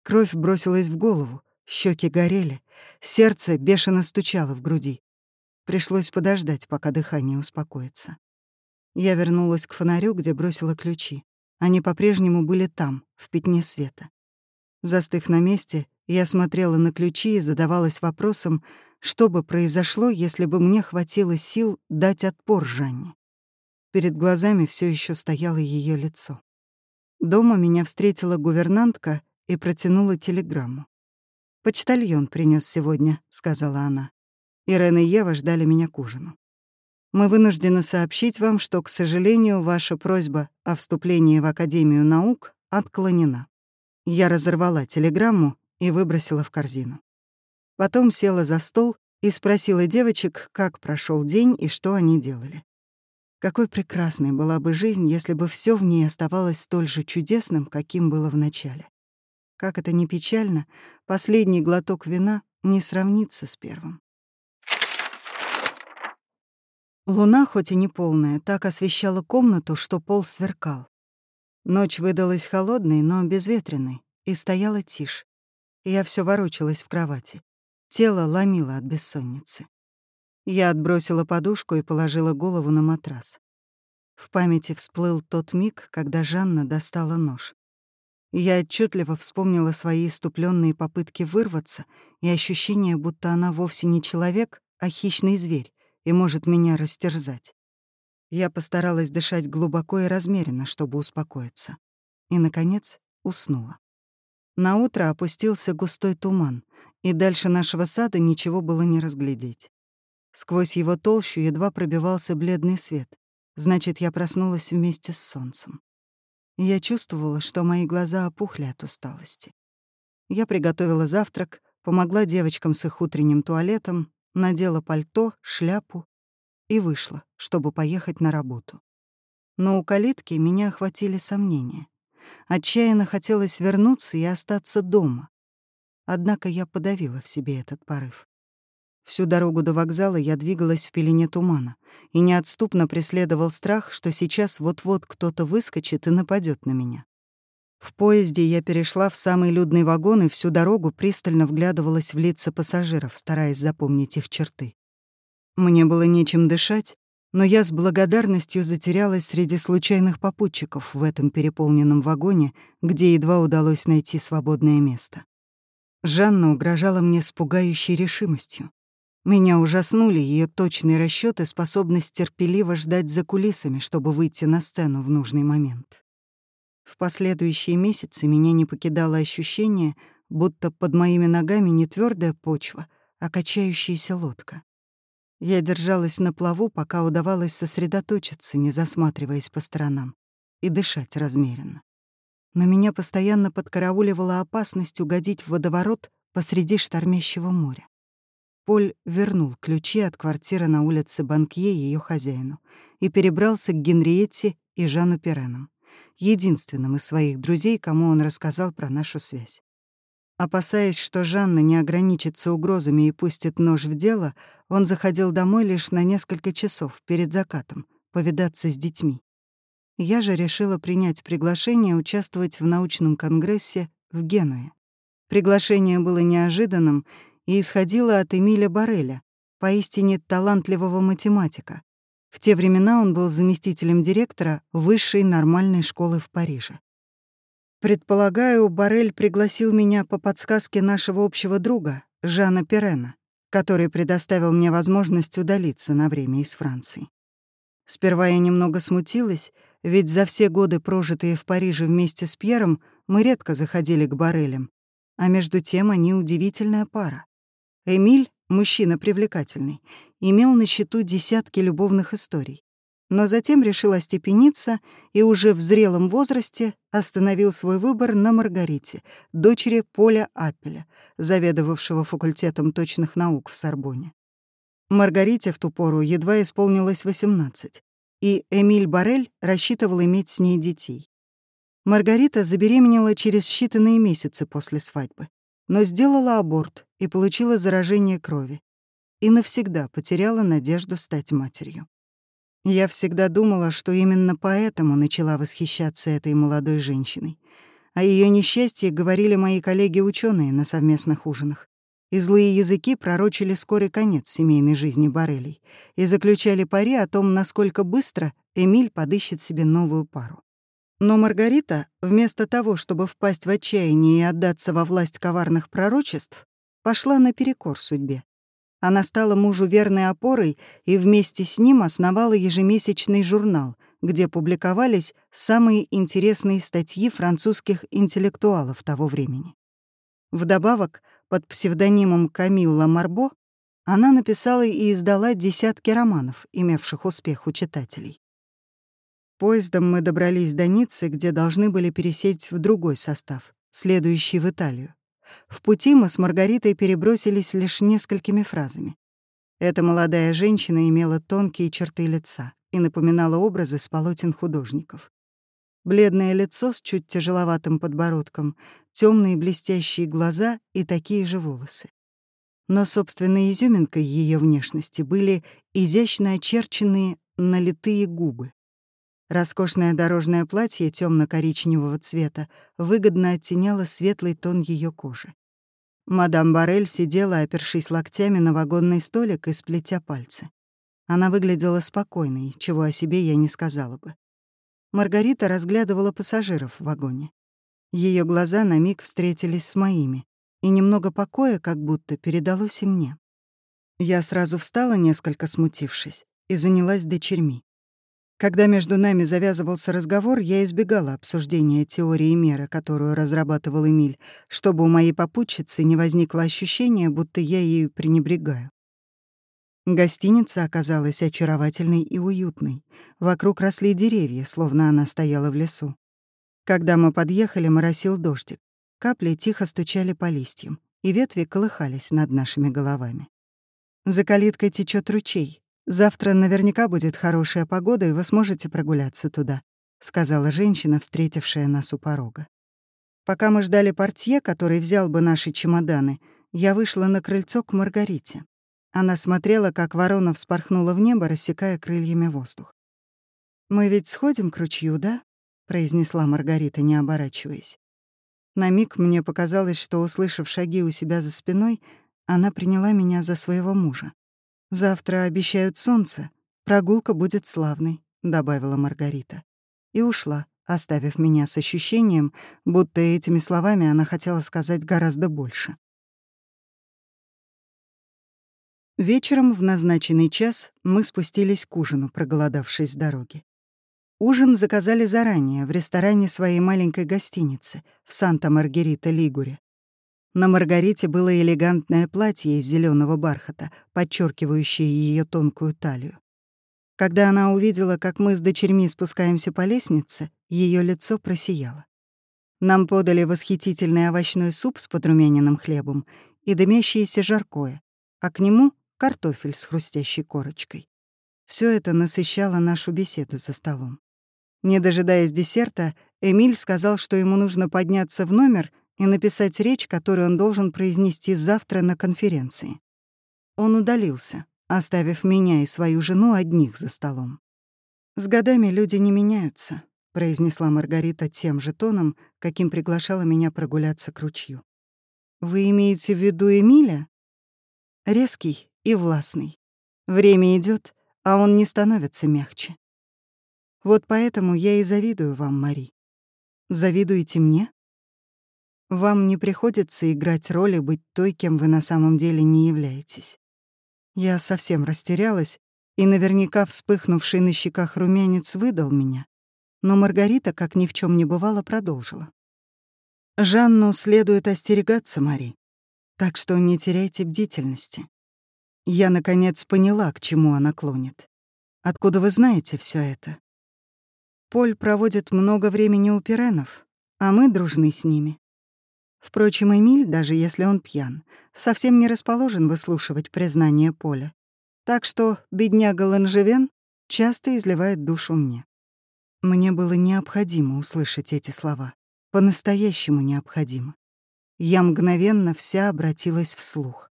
A: Кровь бросилась в голову, щеки горели, сердце бешено стучало в груди. Пришлось подождать, пока дыхание успокоится. Я вернулась к фонарю, где бросила ключи. Они по-прежнему были там, в пятне света. Застыв на месте, я смотрела на ключи и задавалась вопросом, что бы произошло, если бы мне хватило сил дать отпор Жанне. Перед глазами все еще стояло ее лицо. Дома меня встретила гувернантка и протянула телеграмму. «Почтальон принес сегодня», — сказала она. Ирен и Ева ждали меня к ужину. Мы вынуждены сообщить вам, что, к сожалению, ваша просьба о вступлении в Академию наук отклонена. Я разорвала телеграмму и выбросила в корзину. Потом села за стол и спросила девочек, как прошел день и что они делали. Какой прекрасной была бы жизнь, если бы все в ней оставалось столь же чудесным, каким было в начале. Как это ни печально, последний глоток вина не сравнится с первым. Луна, хоть и не полная, так освещала комнату, что пол сверкал. Ночь выдалась холодной, но безветренной, и стояла тишь. Я все ворочалась в кровати. Тело ломило от бессонницы. Я отбросила подушку и положила голову на матрас. В памяти всплыл тот миг, когда Жанна достала нож. Я отчетливо вспомнила свои иступленные попытки вырваться и ощущение, будто она вовсе не человек, а хищный зверь и может меня растерзать. Я постаралась дышать глубоко и размеренно, чтобы успокоиться. И, наконец, уснула. На утро опустился густой туман, и дальше нашего сада ничего было не разглядеть. Сквозь его толщу едва пробивался бледный свет. Значит, я проснулась вместе с солнцем. Я чувствовала, что мои глаза опухли от усталости. Я приготовила завтрак, помогла девочкам с их утренним туалетом, надела пальто, шляпу и вышла, чтобы поехать на работу. Но у калитки меня охватили сомнения. Отчаянно хотелось вернуться и остаться дома. Однако я подавила в себе этот порыв. Всю дорогу до вокзала я двигалась в пелене тумана и неотступно преследовал страх, что сейчас вот-вот кто-то выскочит и нападет на меня. В поезде я перешла в самый людный вагон и всю дорогу пристально вглядывалась в лица пассажиров, стараясь запомнить их черты. Мне было нечем дышать, но я с благодарностью затерялась среди случайных попутчиков в этом переполненном вагоне, где едва удалось найти свободное место. Жанна угрожала мне с пугающей решимостью. Меня ужаснули ее точные расчёты, способность терпеливо ждать за кулисами, чтобы выйти на сцену в нужный момент. В последующие месяцы меня не покидало ощущение, будто под моими ногами не твердая почва, а качающаяся лодка. Я держалась на плаву, пока удавалось сосредоточиться, не засматриваясь по сторонам, и дышать размеренно. Но меня постоянно подкарауливала опасность угодить в водоворот посреди штормящего моря. Поль вернул ключи от квартиры на улице Банкье ее хозяину и перебрался к Генриетте и Жану Пиренам, единственным из своих друзей, кому он рассказал про нашу связь. Опасаясь, что Жанна не ограничится угрозами и пустит нож в дело, он заходил домой лишь на несколько часов перед закатом, повидаться с детьми. Я же решила принять приглашение участвовать в научном конгрессе в Генуе. Приглашение было неожиданным и исходило от Эмиля Барреля, поистине талантливого математика. В те времена он был заместителем директора высшей нормальной школы в Париже. Предполагаю, Барель пригласил меня по подсказке нашего общего друга, Жана Перена, который предоставил мне возможность удалиться на время из Франции. Сперва я немного смутилась, ведь за все годы, прожитые в Париже вместе с Пьером, мы редко заходили к Барелям, а между тем они удивительная пара. Эмиль, мужчина привлекательный, имел на счету десятки любовных историй но затем решил остепениться и уже в зрелом возрасте остановил свой выбор на Маргарите, дочери Поля Аппеля, заведовавшего факультетом точных наук в Сорбоне. Маргарите в ту пору едва исполнилось 18, и Эмиль Барель рассчитывал иметь с ней детей. Маргарита забеременела через считанные месяцы после свадьбы, но сделала аборт и получила заражение крови, и навсегда потеряла надежду стать матерью. Я всегда думала, что именно поэтому начала восхищаться этой молодой женщиной. О ее несчастье говорили мои коллеги-ученые на совместных ужинах. И злые языки пророчили скорый конец семейной жизни Барелей и заключали пари о том, насколько быстро Эмиль подыщет себе новую пару. Но Маргарита, вместо того, чтобы впасть в отчаяние и отдаться во власть коварных пророчеств, пошла наперекор судьбе она стала мужу верной опорой и вместе с ним основала ежемесячный журнал, где публиковались самые интересные статьи французских интеллектуалов того времени. Вдобавок, под псевдонимом Камилла Марбо она написала и издала десятки романов, имевших успех у читателей. Поездом мы добрались до Ниццы, где должны были пересесть в другой состав, следующий в Италию. В пути мы с Маргаритой перебросились лишь несколькими фразами. Эта молодая женщина имела тонкие черты лица и напоминала образы с полотен художников. Бледное лицо с чуть тяжеловатым подбородком, темные блестящие глаза и такие же волосы. Но собственной изюминкой ее внешности были изящно очерченные налитые губы. Роскошное дорожное платье темно коричневого цвета выгодно оттеняло светлый тон ее кожи. Мадам Барель сидела, опершись локтями на вагонный столик и сплетя пальцы. Она выглядела спокойной, чего о себе я не сказала бы. Маргарита разглядывала пассажиров в вагоне. Ее глаза на миг встретились с моими, и немного покоя как будто передалось и мне. Я сразу встала, несколько смутившись, и занялась дочерьми. Когда между нами завязывался разговор, я избегала обсуждения теории меры, которую разрабатывал Эмиль, чтобы у моей попутчицы не возникло ощущения, будто я ею пренебрегаю. Гостиница оказалась очаровательной и уютной. Вокруг росли деревья, словно она стояла в лесу. Когда мы подъехали, моросил дождик. Капли тихо стучали по листьям, и ветви колыхались над нашими головами. За калиткой течет ручей. Завтра наверняка будет хорошая погода, и вы сможете прогуляться туда, сказала женщина, встретившая нас у порога. Пока мы ждали портье, который взял бы наши чемоданы, я вышла на крыльцо к Маргарите. Она смотрела, как ворона вспорхнула в небо, рассекая крыльями воздух. «Мы ведь сходим к ручью, да?» — произнесла Маргарита, не оборачиваясь. На миг мне показалось, что, услышав шаги у себя за спиной, она приняла меня за своего мужа. «Завтра обещают солнце. Прогулка будет славной», — добавила Маргарита. И ушла, оставив меня с ощущением, будто этими словами она хотела сказать гораздо больше. Вечером в назначенный час мы спустились к ужину, проголодавшись с дороги. Ужин заказали заранее в ресторане своей маленькой гостиницы в Санта-Маргарита-Лигуре. На Маргарите было элегантное платье из зеленого бархата, подчеркивающее ее тонкую талию. Когда она увидела, как мы с дочерьми спускаемся по лестнице, ее лицо просияло. Нам подали восхитительный овощной суп с подрумяненным хлебом и дымящееся жаркое, а к нему — картофель с хрустящей корочкой. Все это насыщало нашу беседу за столом. Не дожидаясь десерта, Эмиль сказал, что ему нужно подняться в номер и написать речь, которую он должен произнести завтра на конференции. Он удалился, оставив меня и свою жену одних за столом. «С годами люди не меняются», — произнесла Маргарита тем же тоном, каким приглашала меня прогуляться к ручью. «Вы имеете в виду Эмиля?» Резкий и властный. Время идет, а он не становится мягче. Вот поэтому я и завидую вам, Мари. Завидуете мне? Вам не приходится играть роль и быть той, кем вы на самом деле не являетесь. Я совсем растерялась, и наверняка вспыхнувший на щеках румянец выдал меня. Но Маргарита, как ни в чем не бывало, продолжила. «Жанну следует остерегаться, Мари, так что не теряйте бдительности. Я, наконец, поняла, к чему она клонит. Откуда вы знаете все это? Поль проводит много времени у пиренов, а мы дружны с ними. Впрочем, Эмиль, даже если он пьян, совсем не расположен выслушивать признание Поля. Так что бедняга Ланжевен часто изливает душу мне. Мне было необходимо услышать эти слова. По-настоящему необходимо. Я мгновенно вся обратилась вслух.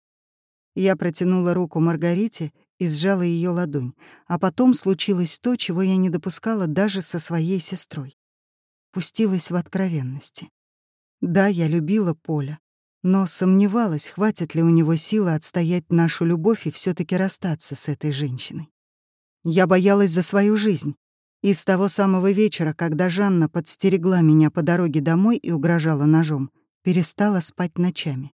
A: Я протянула руку Маргарите и сжала ее ладонь, а потом случилось то, чего я не допускала даже со своей сестрой. Пустилась в откровенности. Да, я любила Поля, но сомневалась, хватит ли у него силы отстоять нашу любовь и все таки расстаться с этой женщиной. Я боялась за свою жизнь. И с того самого вечера, когда Жанна подстерегла меня по дороге домой и угрожала ножом, перестала спать ночами.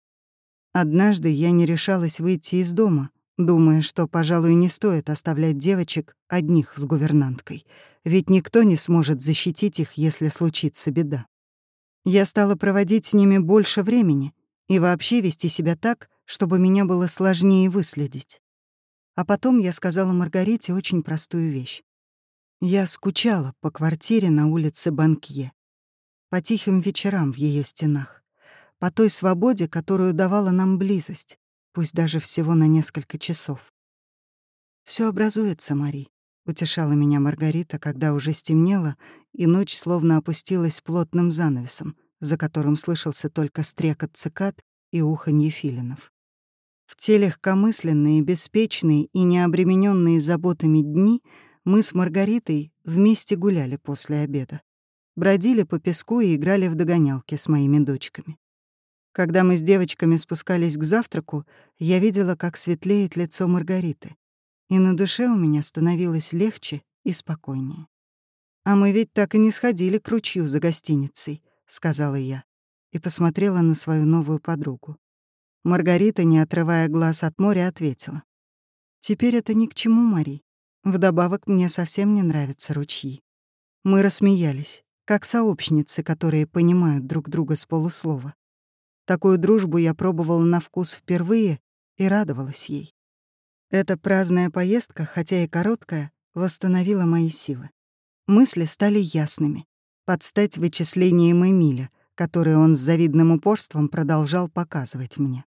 A: Однажды я не решалась выйти из дома, думая, что, пожалуй, не стоит оставлять девочек одних с гувернанткой, ведь никто не сможет защитить их, если случится беда. Я стала проводить с ними больше времени и вообще вести себя так, чтобы меня было сложнее выследить. А потом я сказала Маргарите очень простую вещь. Я скучала по квартире на улице Банкье, по тихим вечерам в ее стенах, по той свободе, которую давала нам близость, пусть даже всего на несколько часов. Все образуется, Мари», — утешала меня Маргарита, когда уже стемнело, и ночь словно опустилась плотным занавесом, за которым слышался только стрекот цикад и уханье филинов. В те легкомысленные, беспечные и необремененные заботами дни мы с Маргаритой вместе гуляли после обеда. Бродили по песку и играли в догонялки с моими дочками. Когда мы с девочками спускались к завтраку, я видела, как светлеет лицо Маргариты. И на душе у меня становилось легче и спокойнее. «А мы ведь так и не сходили к ручью за гостиницей», — сказала я, и посмотрела на свою новую подругу. Маргарита, не отрывая глаз от моря, ответила. «Теперь это ни к чему, Мари. Вдобавок мне совсем не нравятся ручьи». Мы рассмеялись, как сообщницы, которые понимают друг друга с полуслова. Такую дружбу я пробовала на вкус впервые и радовалась ей. Эта праздная поездка, хотя и короткая, восстановила мои силы. Мысли стали ясными, под стать вычислением Эмиля, которые он с завидным упорством продолжал показывать мне.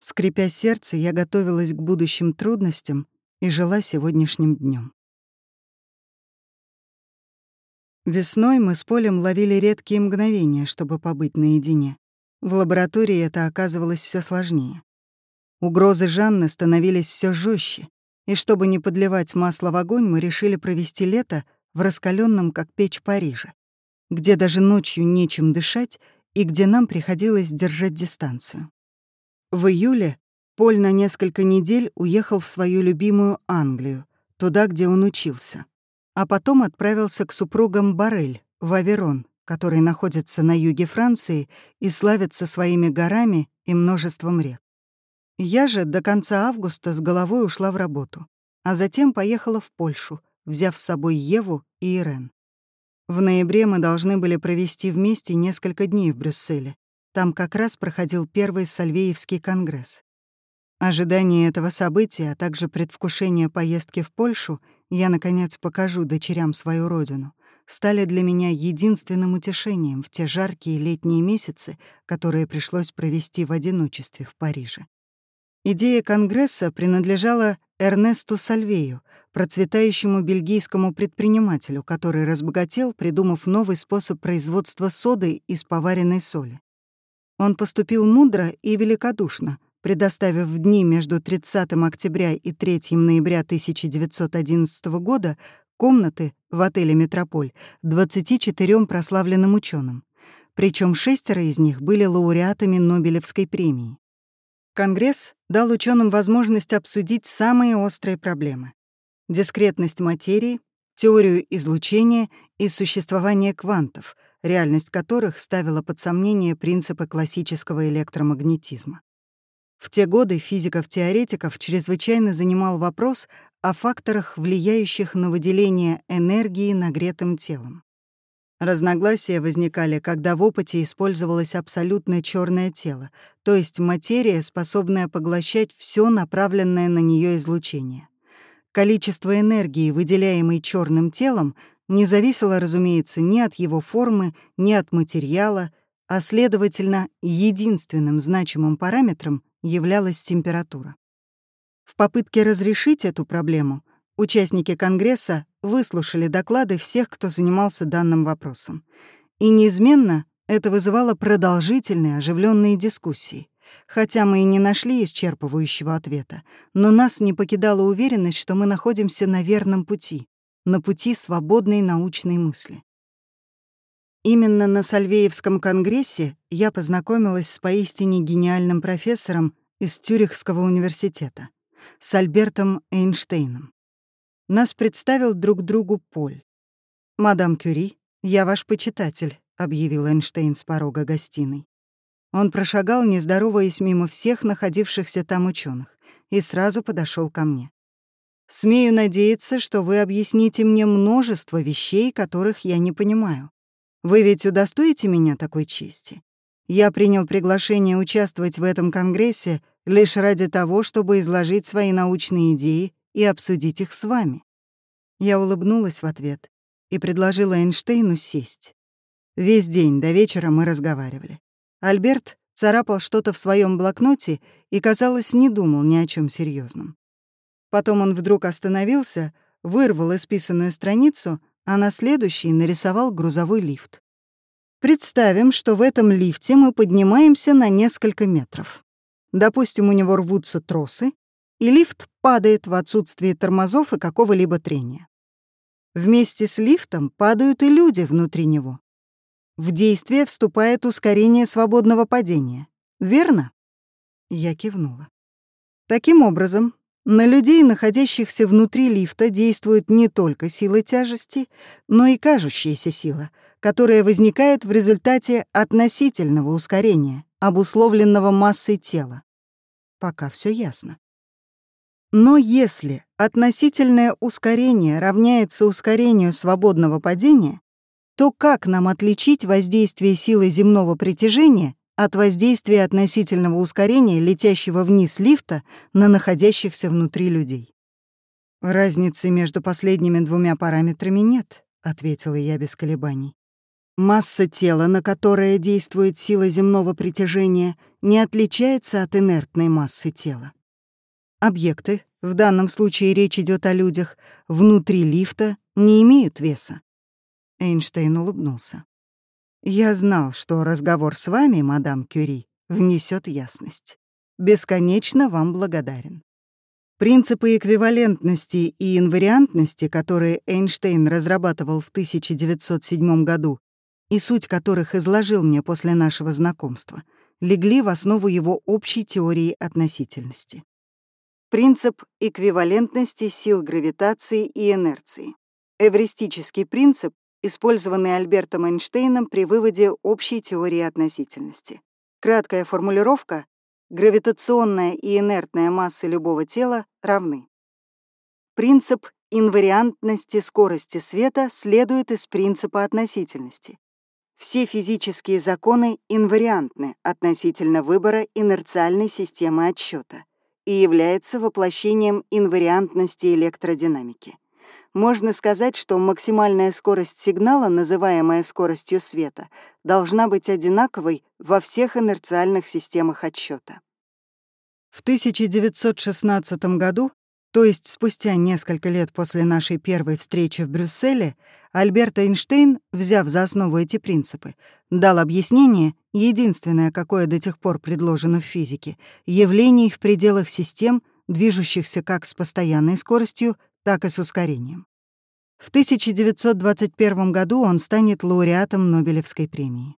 A: Скрипя сердце, я готовилась к будущим трудностям и жила сегодняшним днем. Весной мы с Полем ловили редкие мгновения, чтобы побыть наедине. В лаборатории это оказывалось все сложнее. Угрозы Жанны становились все жестче, и чтобы не подливать масло в огонь, мы решили провести лето в раскаленном как печь Париже, где даже ночью нечем дышать и где нам приходилось держать дистанцию. В июле Поль на несколько недель уехал в свою любимую Англию, туда, где он учился, а потом отправился к супругам Барель в Аверон, который находится на юге Франции и славится своими горами и множеством рек. Я же до конца августа с головой ушла в работу, а затем поехала в Польшу, взяв с собой Еву и Ирен. В ноябре мы должны были провести вместе несколько дней в Брюсселе, там как раз проходил первый Сальвеевский конгресс. Ожидание этого события, а также предвкушение поездки в Польшу, я, наконец, покажу дочерям свою родину, стали для меня единственным утешением в те жаркие летние месяцы, которые пришлось провести в одиночестве в Париже. Идея Конгресса принадлежала Эрнесту Сальвею, процветающему бельгийскому предпринимателю, который разбогател, придумав новый способ производства соды из поваренной соли. Он поступил мудро и великодушно, предоставив в дни между 30 октября и 3 ноября 1911 года комнаты в отеле «Метрополь» 24 прославленным ученым. Причем шестеро из них были лауреатами Нобелевской премии. Конгресс дал ученым возможность обсудить самые острые проблемы. Дискретность материи, теорию излучения и существование квантов, реальность которых ставила под сомнение принципы классического электромагнетизма. В те годы физиков-теоретиков чрезвычайно занимал вопрос о факторах, влияющих на выделение энергии нагретым телом. Разногласия возникали, когда в опыте использовалось абсолютно черное тело, то есть материя, способная поглощать все направленное на нее излучение. Количество энергии, выделяемой черным телом, не зависело, разумеется, ни от его формы, ни от материала, а, следовательно, единственным значимым параметром являлась температура. В попытке разрешить эту проблему участники Конгресса выслушали доклады всех, кто занимался данным вопросом. И неизменно это вызывало продолжительные оживленные дискуссии. Хотя мы и не нашли исчерпывающего ответа, но нас не покидала уверенность, что мы находимся на верном пути, на пути свободной научной мысли. Именно на Сальвеевском конгрессе я познакомилась с поистине гениальным профессором из Тюрихского университета, с Альбертом Эйнштейном. Нас представил друг другу Поль. «Мадам Кюри, я ваш почитатель», — объявил Эйнштейн с порога гостиной. Он прошагал, не здороваясь мимо всех находившихся там ученых, и сразу подошел ко мне. «Смею надеяться, что вы объясните мне множество вещей, которых я не понимаю. Вы ведь удостоите меня такой чести? Я принял приглашение участвовать в этом конгрессе лишь ради того, чтобы изложить свои научные идеи и обсудить их с вами. Я улыбнулась в ответ и предложила Эйнштейну сесть. Весь день до вечера мы разговаривали. Альберт царапал что-то в своем блокноте и, казалось, не думал ни о чем серьезном. Потом он вдруг остановился, вырвал исписанную страницу, а на следующей нарисовал грузовой лифт. Представим, что в этом лифте мы поднимаемся на несколько метров. Допустим, у него рвутся тросы, и лифт падает в отсутствие тормозов и какого-либо трения. Вместе с лифтом падают и люди внутри него. В действие вступает ускорение свободного падения. Верно? Я кивнула. Таким образом, на людей, находящихся внутри лифта, действует не только сила тяжести, но и кажущаяся сила, которая возникает в результате относительного ускорения, обусловленного массой тела. Пока все ясно. Но если относительное ускорение равняется ускорению свободного падения, то как нам отличить воздействие силы земного притяжения от воздействия относительного ускорения, летящего вниз лифта, на находящихся внутри людей? «Разницы между последними двумя параметрами нет», — ответила я без колебаний. Масса тела, на которое действует сила земного притяжения, не отличается от инертной массы тела. Объекты, в данном случае речь идет о людях, внутри лифта не имеют веса. Эйнштейн улыбнулся. «Я знал, что разговор с вами, мадам Кюри, внесет ясность. Бесконечно вам благодарен. Принципы эквивалентности и инвариантности, которые Эйнштейн разрабатывал в 1907 году и суть которых изложил мне после нашего знакомства, легли в основу его общей теории относительности. Принцип эквивалентности сил гравитации и инерции. Эвристический принцип, использованный Альбертом Эйнштейном при выводе общей теории относительности. Краткая формулировка — гравитационная и инертная массы любого тела равны. Принцип инвариантности скорости света следует из принципа относительности. Все физические законы инвариантны относительно выбора инерциальной системы отсчета и является воплощением инвариантности электродинамики. Можно сказать, что максимальная скорость сигнала, называемая скоростью света, должна быть одинаковой во всех инерциальных системах отсчета. В 1916 году то есть спустя несколько лет после нашей первой встречи в Брюсселе, Альберт Эйнштейн, взяв за основу эти принципы, дал объяснение, единственное, какое до тех пор предложено в физике, явлений в пределах систем, движущихся как с постоянной скоростью, так и с ускорением. В 1921 году он станет лауреатом Нобелевской премии.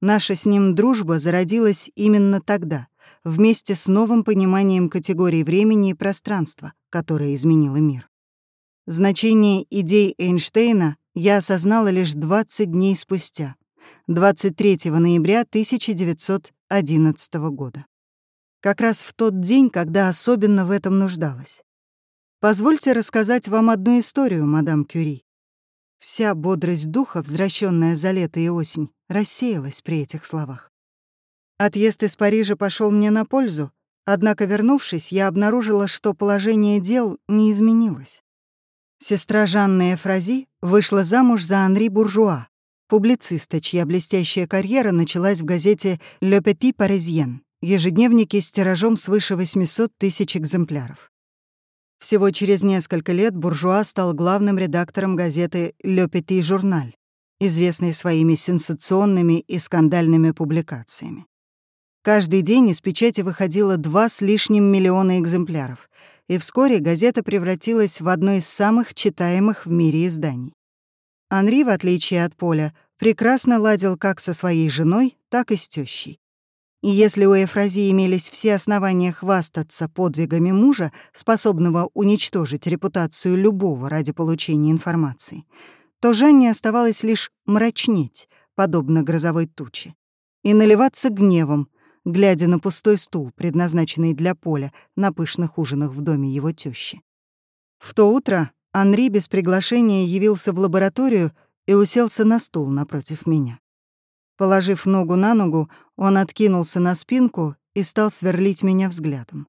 A: Наша с ним дружба зародилась именно тогда, вместе с новым пониманием категорий времени и пространства, которое изменило мир. Значение идей Эйнштейна я осознала лишь 20 дней спустя, 23 ноября 1911 года. Как раз в тот день, когда особенно в этом нуждалась. Позвольте рассказать вам одну историю, мадам Кюри. Вся бодрость духа, возвращенная за лето и осень, рассеялась при этих словах. Отъезд из Парижа пошел мне на пользу, однако, вернувшись, я обнаружила, что положение дел не изменилось. Сестра Жанны Эфрази вышла замуж за Анри Буржуа, публициста, чья блестящая карьера началась в газете «Le Petit Parisien», ежедневнике с тиражом свыше 800 тысяч экземпляров. Всего через несколько лет Буржуа стал главным редактором газеты «Le Petit Journal», известной своими сенсационными и скандальными публикациями. Каждый день из печати выходило два с лишним миллиона экземпляров, и вскоре газета превратилась в одно из самых читаемых в мире изданий. Анри, в отличие от Поля, прекрасно ладил как со своей женой, так и с тещей. И если у Эфразии имелись все основания хвастаться подвигами мужа, способного уничтожить репутацию любого ради получения информации, то Жанне оставалось лишь мрачнеть, подобно грозовой туче, и наливаться гневом, глядя на пустой стул, предназначенный для Поля, на пышных ужинах в доме его тещи. В то утро Анри без приглашения явился в лабораторию и уселся на стул напротив меня. Положив ногу на ногу, он откинулся на спинку и стал сверлить меня взглядом.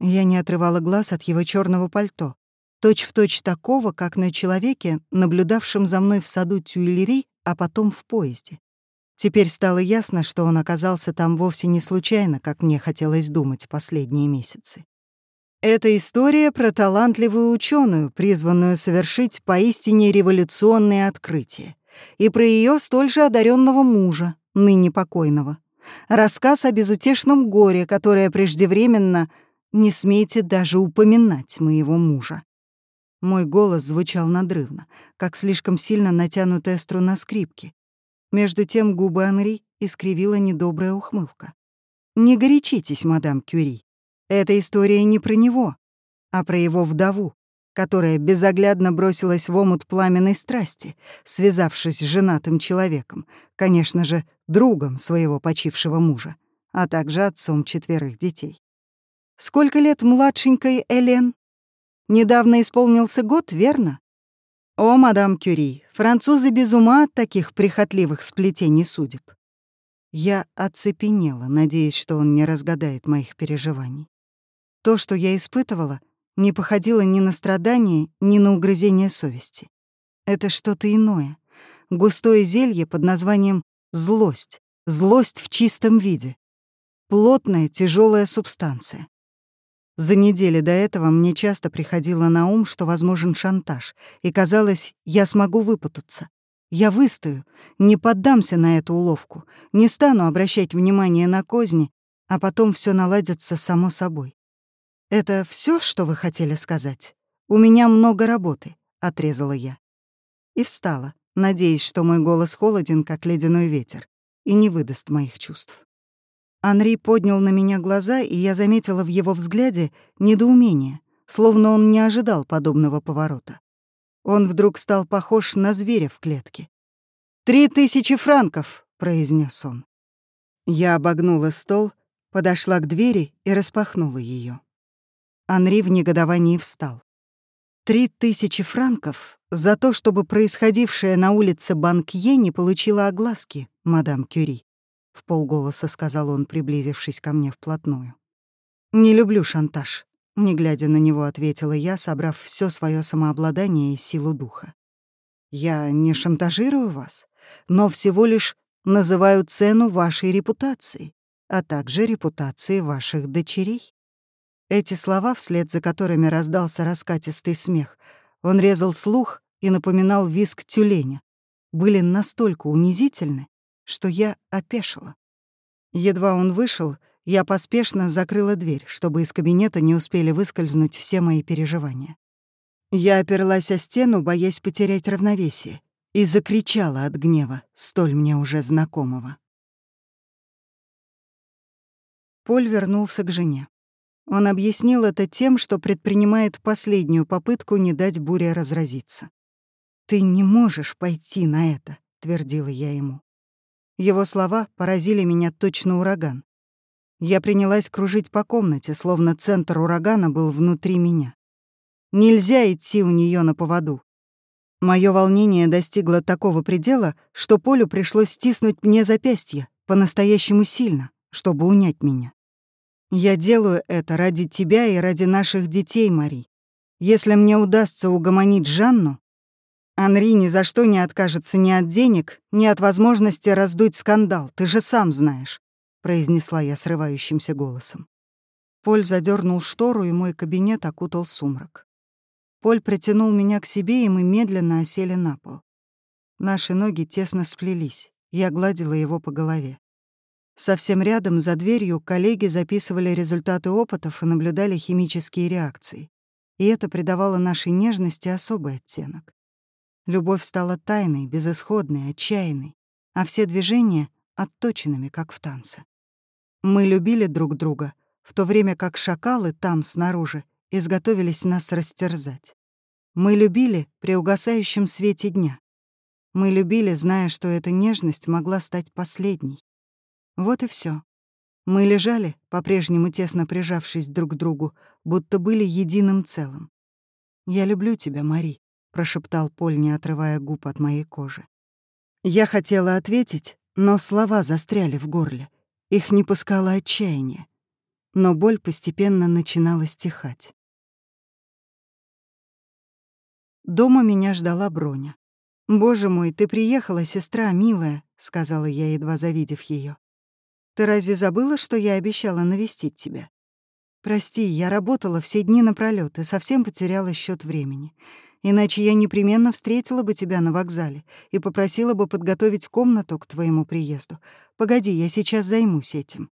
A: Я не отрывала глаз от его черного пальто, точь-в-точь точь такого, как на человеке, наблюдавшем за мной в саду Тюильри, а потом в поезде. Теперь стало ясно, что он оказался там вовсе не случайно, как мне хотелось думать последние месяцы. Это история про талантливую ученую, призванную совершить поистине революционные открытия, и про ее столь же одаренного мужа, ныне покойного. Рассказ о безутешном горе, которое преждевременно не смейте даже упоминать моего мужа. Мой голос звучал надрывно, как слишком сильно натянутая струна скрипки. Между тем губы Анри искривила недобрая ухмылка. «Не горячитесь, мадам Кюри. Эта история не про него, а про его вдову, которая безоглядно бросилась в омут пламенной страсти, связавшись с женатым человеком, конечно же, другом своего почившего мужа, а также отцом четверых детей. Сколько лет младшенькой Элен? Недавно исполнился год, верно? О, мадам Кюри, французы без ума от таких прихотливых сплетений судеб. Я оцепенела, надеясь, что он не разгадает моих переживаний. То, что я испытывала, не походило ни на страдание, ни на угрызение совести. Это что-то иное. Густое зелье под названием «злость». Злость в чистом виде. Плотная, тяжелая субстанция. За неделю до этого мне часто приходило на ум, что возможен шантаж, и казалось, я смогу выпутаться. Я выстою, не поддамся на эту уловку, не стану обращать внимание на козни, а потом все наладится само собой. «Это все, что вы хотели сказать? У меня много работы», — отрезала я. И встала, надеясь, что мой голос холоден, как ледяной ветер, и не выдаст моих чувств. Анри поднял на меня глаза, и я заметила в его взгляде недоумение, словно он не ожидал подобного поворота. Он вдруг стал похож на зверя в клетке. «Три тысячи франков!» — произнес он. Я обогнула стол, подошла к двери и распахнула ее. Анри в негодовании встал. Три тысячи франков за то, чтобы происходившее на улице Банкье не получило огласки, мадам Кюри, — в полголоса сказал он, приблизившись ко мне вплотную. «Не люблю шантаж», — не глядя на него, ответила я, собрав все свое самообладание и силу духа. «Я не шантажирую вас, но всего лишь называю цену вашей репутации, а также репутации ваших дочерей. Эти слова, вслед за которыми раздался раскатистый смех, он резал слух и напоминал виск тюленя, были настолько унизительны, что я опешила. Едва он вышел, я поспешно закрыла дверь, чтобы из кабинета не успели выскользнуть все мои переживания. Я оперлась о стену, боясь потерять равновесие, и закричала от гнева, столь мне уже знакомого. Поль вернулся к жене. Он объяснил это тем, что предпринимает последнюю попытку не дать буре разразиться. «Ты не можешь пойти на это», — твердила я ему. Его слова поразили меня точно ураган. Я принялась кружить по комнате, словно центр урагана был внутри меня. Нельзя идти у нее на поводу. Мое волнение достигло такого предела, что Полю пришлось стиснуть мне запястье, по-настоящему сильно, чтобы унять меня. Я делаю это ради тебя и ради наших детей, Мари. Если мне удастся угомонить Жанну, Анри ни за что не откажется ни от денег, ни от возможности раздуть скандал, ты же сам знаешь», — произнесла я срывающимся голосом. Поль задернул штору, и мой кабинет окутал сумрак. Поль притянул меня к себе, и мы медленно осели на пол. Наши ноги тесно сплелись, я гладила его по голове. Совсем рядом, за дверью, коллеги записывали результаты опытов и наблюдали химические реакции. И это придавало нашей нежности особый оттенок. Любовь стала тайной, безысходной, отчаянной, а все движения — отточенными, как в танце. Мы любили друг друга, в то время как шакалы там, снаружи, изготовились нас растерзать. Мы любили при угасающем свете дня. Мы любили, зная, что эта нежность могла стать последней. Вот и все. Мы лежали, по-прежнему тесно прижавшись друг к другу, будто были единым целым. «Я люблю тебя, Мари», — прошептал Поль, не отрывая губ от моей кожи. Я хотела ответить, но слова застряли в горле. Их не пускало отчаяние. Но боль постепенно начинала стихать. Дома меня ждала Броня. «Боже мой, ты приехала, сестра, милая», — сказала я, едва завидев ее. «Ты разве забыла, что я обещала навестить тебя?» «Прости, я работала все дни напролёт и совсем потеряла счет времени. Иначе я непременно встретила бы тебя на вокзале и попросила бы подготовить комнату к твоему приезду. Погоди, я сейчас займусь этим».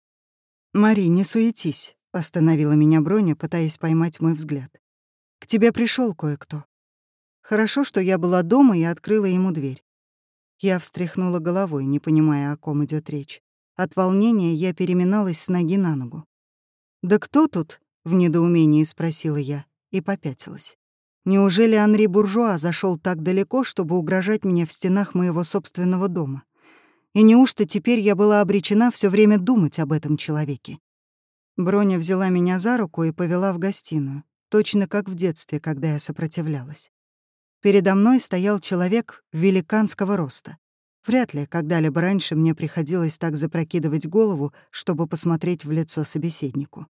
A: «Мари, не суетись», — остановила меня Броня, пытаясь поймать мой взгляд. «К тебе пришел кое-кто. Хорошо, что я была дома и открыла ему дверь. Я встряхнула головой, не понимая, о ком идет речь. От волнения я переминалась с ноги на ногу. «Да кто тут?» — в недоумении спросила я и попятилась. Неужели Анри Буржуа зашел так далеко, чтобы угрожать мне в стенах моего собственного дома? И неужто теперь я была обречена все время думать об этом человеке? Броня взяла меня за руку и повела в гостиную, точно как в детстве, когда я сопротивлялась. Передо мной стоял человек великанского роста. Вряд ли когда-либо раньше мне приходилось так запрокидывать голову, чтобы посмотреть в лицо собеседнику.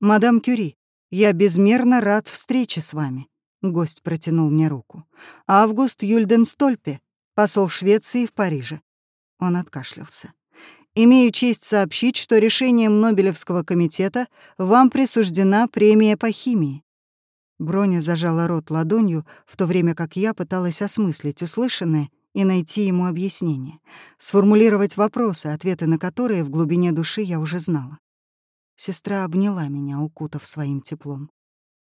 A: «Мадам Кюри, я безмерно рад встрече с вами», — гость протянул мне руку. «Август Юльденстольпе, посол Швеции в Париже». Он откашлялся. «Имею честь сообщить, что решением Нобелевского комитета вам присуждена премия по химии. Броня зажала рот ладонью, в то время как я пыталась осмыслить услышанное и найти ему объяснение, сформулировать вопросы, ответы на которые в глубине души я уже знала. Сестра обняла меня, укутав своим теплом.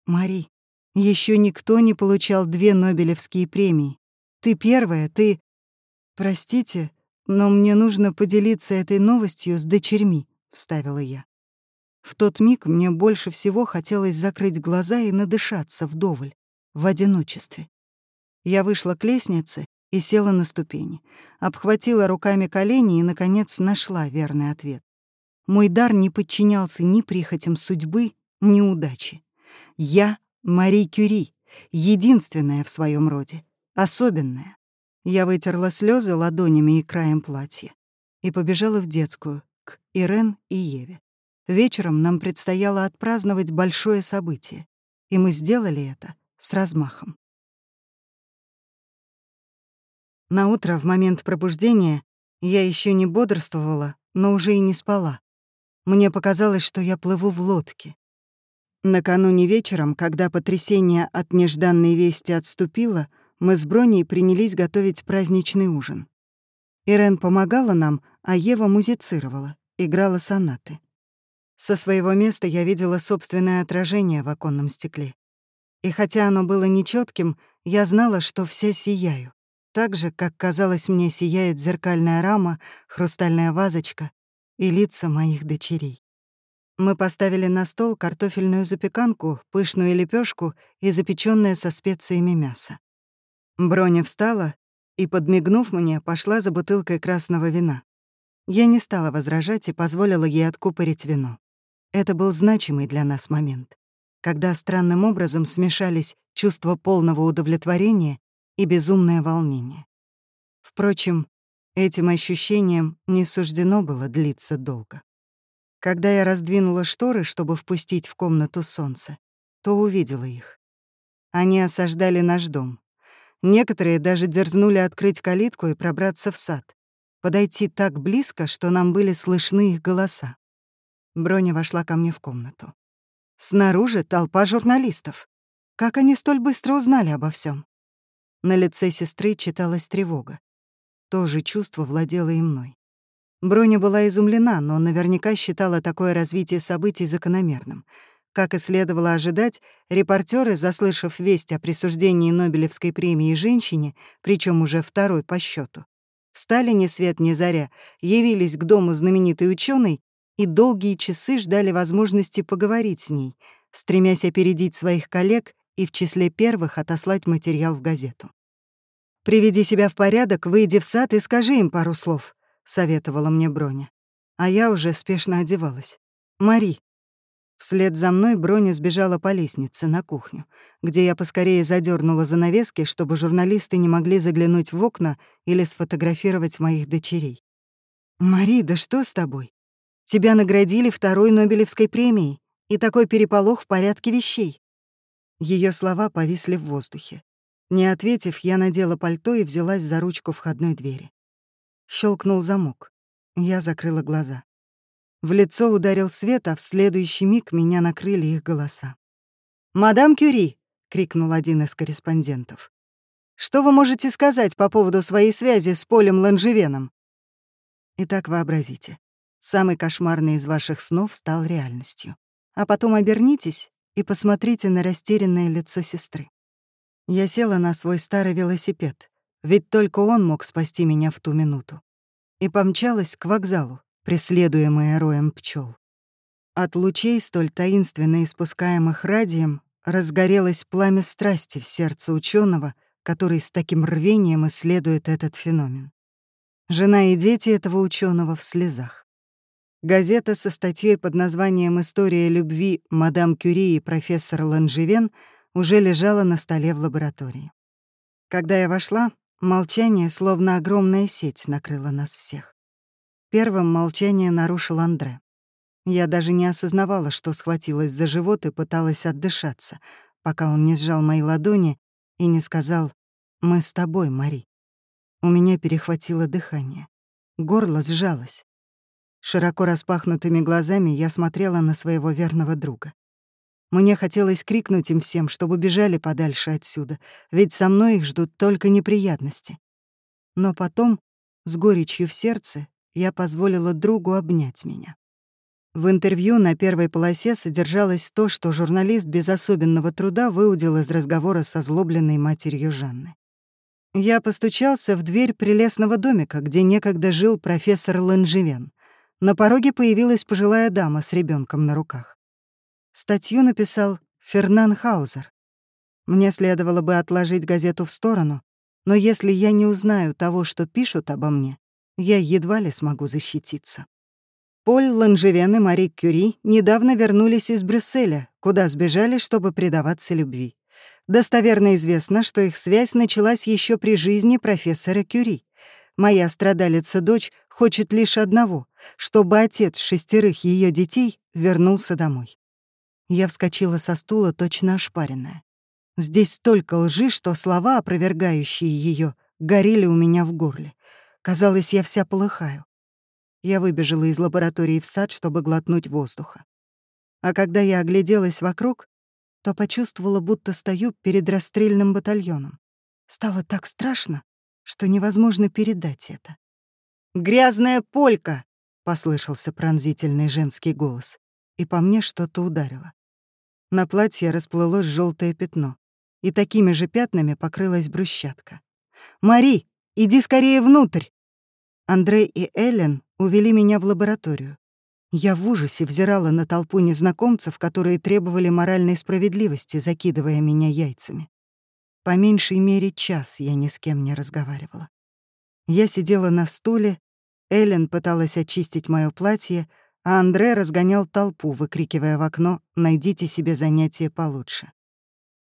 A: «Мари, еще никто не получал две Нобелевские премии. Ты первая, ты...» «Простите, но мне нужно поделиться этой новостью с дочерьми», — вставила я. В тот миг мне больше всего хотелось закрыть глаза и надышаться вдоволь, в одиночестве. Я вышла к лестнице и села на ступени, обхватила руками колени и, наконец, нашла верный ответ. Мой дар не подчинялся ни прихотям судьбы, ни удачи. Я — Мари Кюри, единственная в своем роде, особенная. Я вытерла слезы ладонями и краем платья и побежала в детскую, к Ирен и Еве. Вечером нам предстояло отпраздновать большое событие, и мы сделали это с размахом. На утро, в момент пробуждения, я еще не бодрствовала, но уже и не спала. Мне показалось, что я плыву в лодке. Накануне вечером, когда потрясение от нежданной вести отступило, мы с Броней принялись готовить праздничный ужин. Ирен помогала нам, а Ева музицировала, играла сонаты. Со своего места я видела собственное отражение в оконном стекле. И хотя оно было нечетким, я знала, что вся сияю. Так же, как казалось мне, сияет зеркальная рама, хрустальная вазочка и лица моих дочерей. Мы поставили на стол картофельную запеканку, пышную лепешку и запеченное со специями мясо. Броня встала и, подмигнув мне, пошла за бутылкой красного вина. Я не стала возражать и позволила ей откупорить вино. Это был значимый для нас момент, когда странным образом смешались чувство полного удовлетворения и безумное волнение. Впрочем, этим ощущением не суждено было длиться долго. Когда я раздвинула шторы, чтобы впустить в комнату солнце, то увидела их. Они осаждали наш дом. Некоторые даже дерзнули открыть калитку и пробраться в сад, подойти так близко, что нам были слышны их голоса. Броня вошла ко мне в комнату. Снаружи толпа журналистов. Как они столь быстро узнали обо всем? На лице сестры читалась тревога. То же чувство владело и мной. Броня была изумлена, но наверняка считала такое развитие событий закономерным. Как и следовало ожидать, репортеры, заслышав весть о присуждении Нобелевской премии женщине, причем уже второй по счету, встали ни свет ни заря, явились к дому знаменитой ученой и долгие часы ждали возможности поговорить с ней, стремясь опередить своих коллег и в числе первых отослать материал в газету. «Приведи себя в порядок, выйди в сад и скажи им пару слов», — советовала мне Броня. А я уже спешно одевалась. «Мари». Вслед за мной Броня сбежала по лестнице на кухню, где я поскорее задернула занавески, чтобы журналисты не могли заглянуть в окна или сфотографировать моих дочерей. «Мари, да что с тобой?» Тебя наградили второй Нобелевской премией, и такой переполох в порядке вещей». Ее слова повисли в воздухе. Не ответив, я надела пальто и взялась за ручку входной двери. Щелкнул замок. Я закрыла глаза. В лицо ударил свет, а в следующий миг меня накрыли их голоса. «Мадам Кюри!» — крикнул один из корреспондентов. «Что вы можете сказать по поводу своей связи с Полем Ланжевеном?» Итак, вообразите. Самый кошмарный из ваших снов стал реальностью. А потом обернитесь и посмотрите на растерянное лицо сестры. Я села на свой старый велосипед, ведь только он мог спасти меня в ту минуту, и помчалась к вокзалу, преследуемая роем пчел. От лучей, столь таинственно испускаемых радием, разгорелось пламя страсти в сердце ученого, который с таким рвением исследует этот феномен. Жена и дети этого ученого в слезах. Газета со статьей под названием «История любви мадам Кюри и профессор Ланжевен» уже лежала на столе в лаборатории. Когда я вошла, молчание, словно огромная сеть, накрыло нас всех. Первым молчание нарушил Андре. Я даже не осознавала, что схватилась за живот и пыталась отдышаться, пока он не сжал мои ладони и не сказал «Мы с тобой, Мари». У меня перехватило дыхание. Горло сжалось. Широко распахнутыми глазами я смотрела на своего верного друга. Мне хотелось крикнуть им всем, чтобы бежали подальше отсюда, ведь со мной их ждут только неприятности. Но потом, с горечью в сердце, я позволила другу обнять меня. В интервью на первой полосе содержалось то, что журналист без особенного труда выудил из разговора со злобленной матерью Жанны. Я постучался в дверь прелестного домика, где некогда жил профессор Ланжевен. На пороге появилась пожилая дама с ребенком на руках. Статью написал Фернан Хаузер. Мне следовало бы отложить газету в сторону, но если я не узнаю того, что пишут обо мне, я едва ли смогу защититься. Поль Ланжевен и Мари Кюри недавно вернулись из Брюсселя, куда сбежали, чтобы предаваться любви. Достоверно известно, что их связь началась еще при жизни профессора Кюри. Моя страдалица-дочь хочет лишь одного, чтобы отец шестерых ее детей вернулся домой. Я вскочила со стула, точно ошпаренная. Здесь столько лжи, что слова, опровергающие ее, горели у меня в горле. Казалось, я вся полыхаю. Я выбежала из лаборатории в сад, чтобы глотнуть воздуха. А когда я огляделась вокруг, то почувствовала, будто стою перед расстрельным батальоном. Стало так страшно, что невозможно передать это. «Грязная полька!» — послышался пронзительный женский голос, и по мне что-то ударило. На платье расплылось желтое пятно, и такими же пятнами покрылась брусчатка. «Мари, иди скорее внутрь!» Андрей и Эллен увели меня в лабораторию. Я в ужасе взирала на толпу незнакомцев, которые требовали моральной справедливости, закидывая меня яйцами. По меньшей мере час я ни с кем не разговаривала. Я сидела на стуле, Эллен пыталась очистить моё платье, а Андре разгонял толпу, выкрикивая в окно «Найдите себе занятие получше».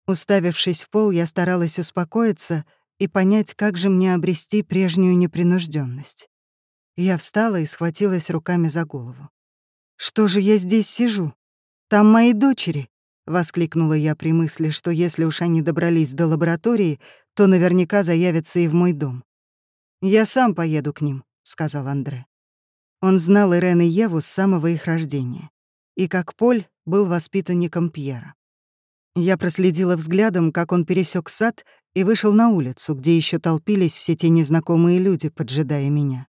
A: Уставившись в пол, я старалась успокоиться и понять, как же мне обрести прежнюю непринужденность. Я встала и схватилась руками за голову. «Что же я здесь сижу? Там мои дочери!» — воскликнула я при мысли, что если уж они добрались до лаборатории, то наверняка заявятся и в мой дом. «Я сам поеду к ним», — сказал Андре. Он знал Ирен и Еву с самого их рождения. И, как Поль, был воспитанником Пьера. Я проследила взглядом, как он пересек сад и вышел на улицу, где еще толпились все те незнакомые люди, поджидая меня.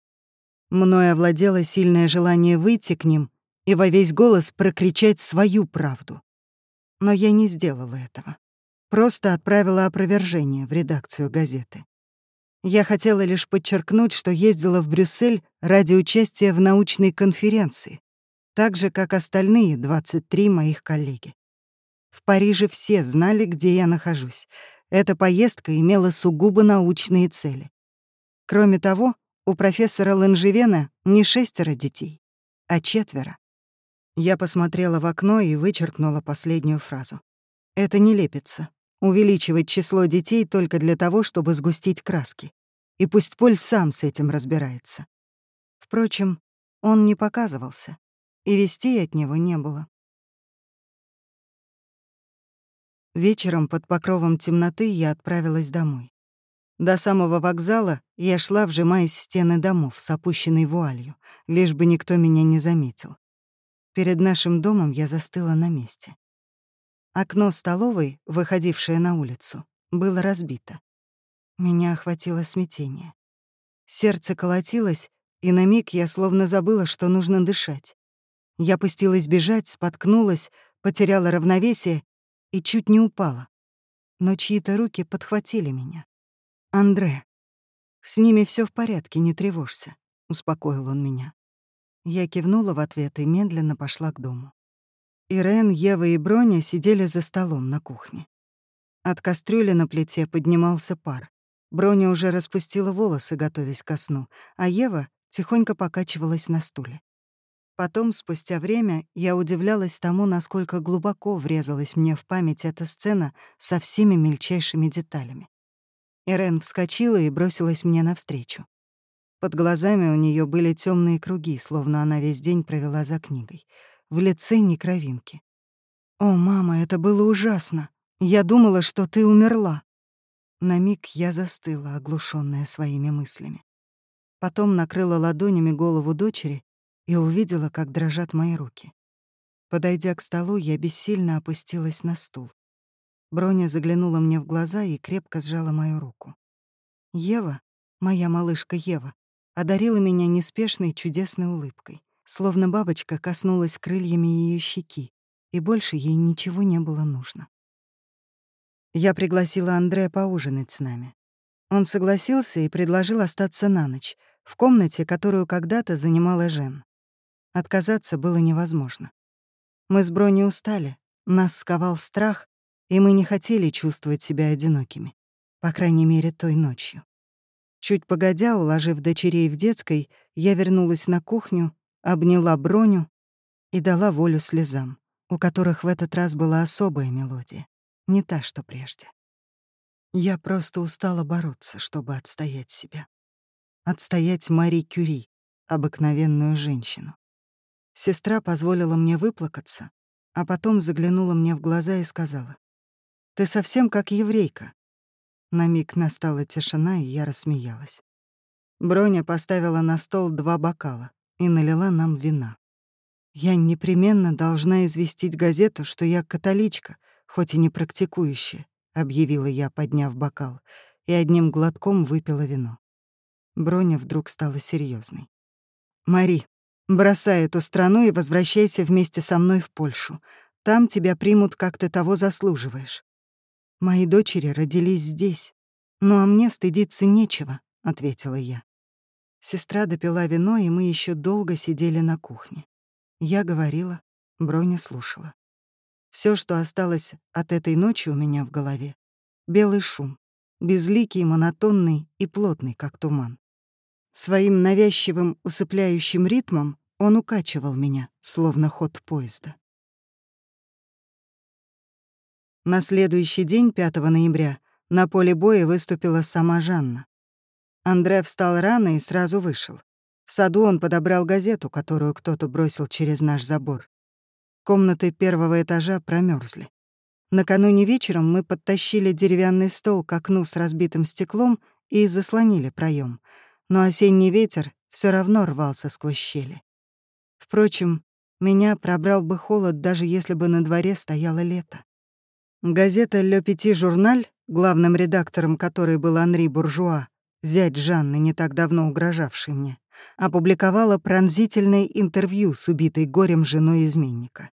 A: Мною овладело сильное желание выйти к ним и во весь голос прокричать свою правду. Но я не сделала этого. Просто отправила опровержение в редакцию газеты. Я хотела лишь подчеркнуть, что ездила в Брюссель ради участия в научной конференции, так же, как остальные 23 моих коллеги. В Париже все знали, где я нахожусь. Эта поездка имела сугубо научные цели. Кроме того, у профессора Ланжевена не шестеро детей, а четверо. Я посмотрела в окно и вычеркнула последнюю фразу. Это не лепится. Увеличивать число детей только для того, чтобы сгустить краски. И пусть Поль сам с этим разбирается. Впрочем, он не показывался. и вестей от него не было. Вечером под покровом темноты я отправилась домой. До самого вокзала я шла, вжимаясь в стены домов с опущенной вуалью, лишь бы никто меня не заметил. Перед нашим домом я застыла на месте. Окно столовой, выходившее на улицу, было разбито. Меня охватило смятение. Сердце колотилось, и на миг я словно забыла, что нужно дышать. Я пустилась бежать, споткнулась, потеряла равновесие и чуть не упала. Но чьи-то руки подхватили меня. «Андре, с ними все в порядке, не тревожься», — успокоил он меня. Я кивнула в ответ и медленно пошла к дому. Ирен, Ева и Броня сидели за столом на кухне. От кастрюли на плите поднимался пар. Броня уже распустила волосы, готовясь ко сну, а Ева тихонько покачивалась на стуле. Потом, спустя время, я удивлялась тому, насколько глубоко врезалась мне в память эта сцена со всеми мельчайшими деталями. Ирен вскочила и бросилась мне навстречу. Под глазами у нее были темные круги, словно она весь день провела за книгой. В лице ни кровинки. «О, мама, это было ужасно! Я думала, что ты умерла!» На миг я застыла, оглушенная своими мыслями. Потом накрыла ладонями голову дочери и увидела, как дрожат мои руки. Подойдя к столу, я бессильно опустилась на стул. Броня заглянула мне в глаза и крепко сжала мою руку. Ева, моя малышка Ева, одарила меня неспешной чудесной улыбкой, словно бабочка коснулась крыльями ее щеки, и больше ей ничего не было нужно. Я пригласила Андрея поужинать с нами. Он согласился и предложил остаться на ночь в комнате, которую когда-то занимала Жен. Отказаться было невозможно. Мы с Брони устали, нас сковал страх, и мы не хотели чувствовать себя одинокими, по крайней мере, той ночью. Чуть погодя, уложив дочерей в детской, я вернулась на кухню, обняла Броню и дала волю слезам, у которых в этот раз была особая мелодия, не та, что прежде. Я просто устала бороться, чтобы отстоять себя. Отстоять Мари Кюри, обыкновенную женщину. Сестра позволила мне выплакаться, а потом заглянула мне в глаза и сказала, «Ты совсем как еврейка». На миг настала тишина, и я рассмеялась. Броня поставила на стол два бокала и налила нам вина. Я непременно должна известить газету, что я католичка, хоть и не практикующая, объявила я, подняв бокал, и одним глотком выпила вино. Броня вдруг стала серьезной. «Мари, Бросай эту страну и возвращайся вместе со мной в Польшу. Там тебя примут, как ты того заслуживаешь. Мои дочери родились здесь. Ну а мне стыдиться нечего, — ответила я. Сестра допила вино, и мы еще долго сидели на кухне. Я говорила, Броня слушала. Все, что осталось от этой ночи у меня в голове — белый шум, безликий, монотонный и плотный, как туман. Своим навязчивым усыпляющим ритмом он укачивал меня, словно ход поезда. На следующий день, 5 ноября, на поле боя выступила сама Жанна. Андре встал рано и сразу вышел. В саду он подобрал газету, которую кто-то бросил через наш забор. Комнаты первого этажа промерзли. Накануне вечером мы подтащили деревянный стол к окну с разбитым стеклом и заслонили проем но осенний ветер все равно рвался сквозь щели. Впрочем, меня пробрал бы холод, даже если бы на дворе стояло лето. Газета «Ле Пяти Журналь», главным редактором которой был Анри Буржуа, зять Жанны, не так давно угрожавший мне, опубликовала пронзительное интервью с убитой горем женой изменника.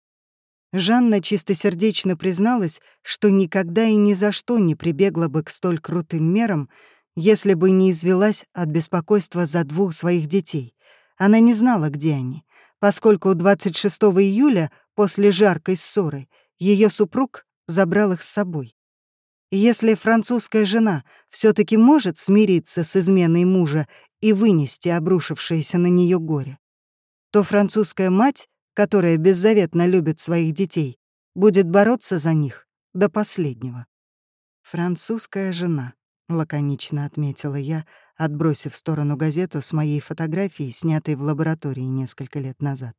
A: Жанна чистосердечно призналась, что никогда и ни за что не прибегла бы к столь крутым мерам, если бы не извелась от беспокойства за двух своих детей. Она не знала, где они, поскольку 26 июля, после жаркой ссоры, ее супруг забрал их с собой. Если французская жена все таки может смириться с изменой мужа и вынести обрушившееся на нее горе, то французская мать, которая беззаветно любит своих детей, будет бороться за них до последнего. Французская жена. — лаконично отметила я, отбросив в сторону газету с моей фотографией, снятой в лаборатории несколько лет назад.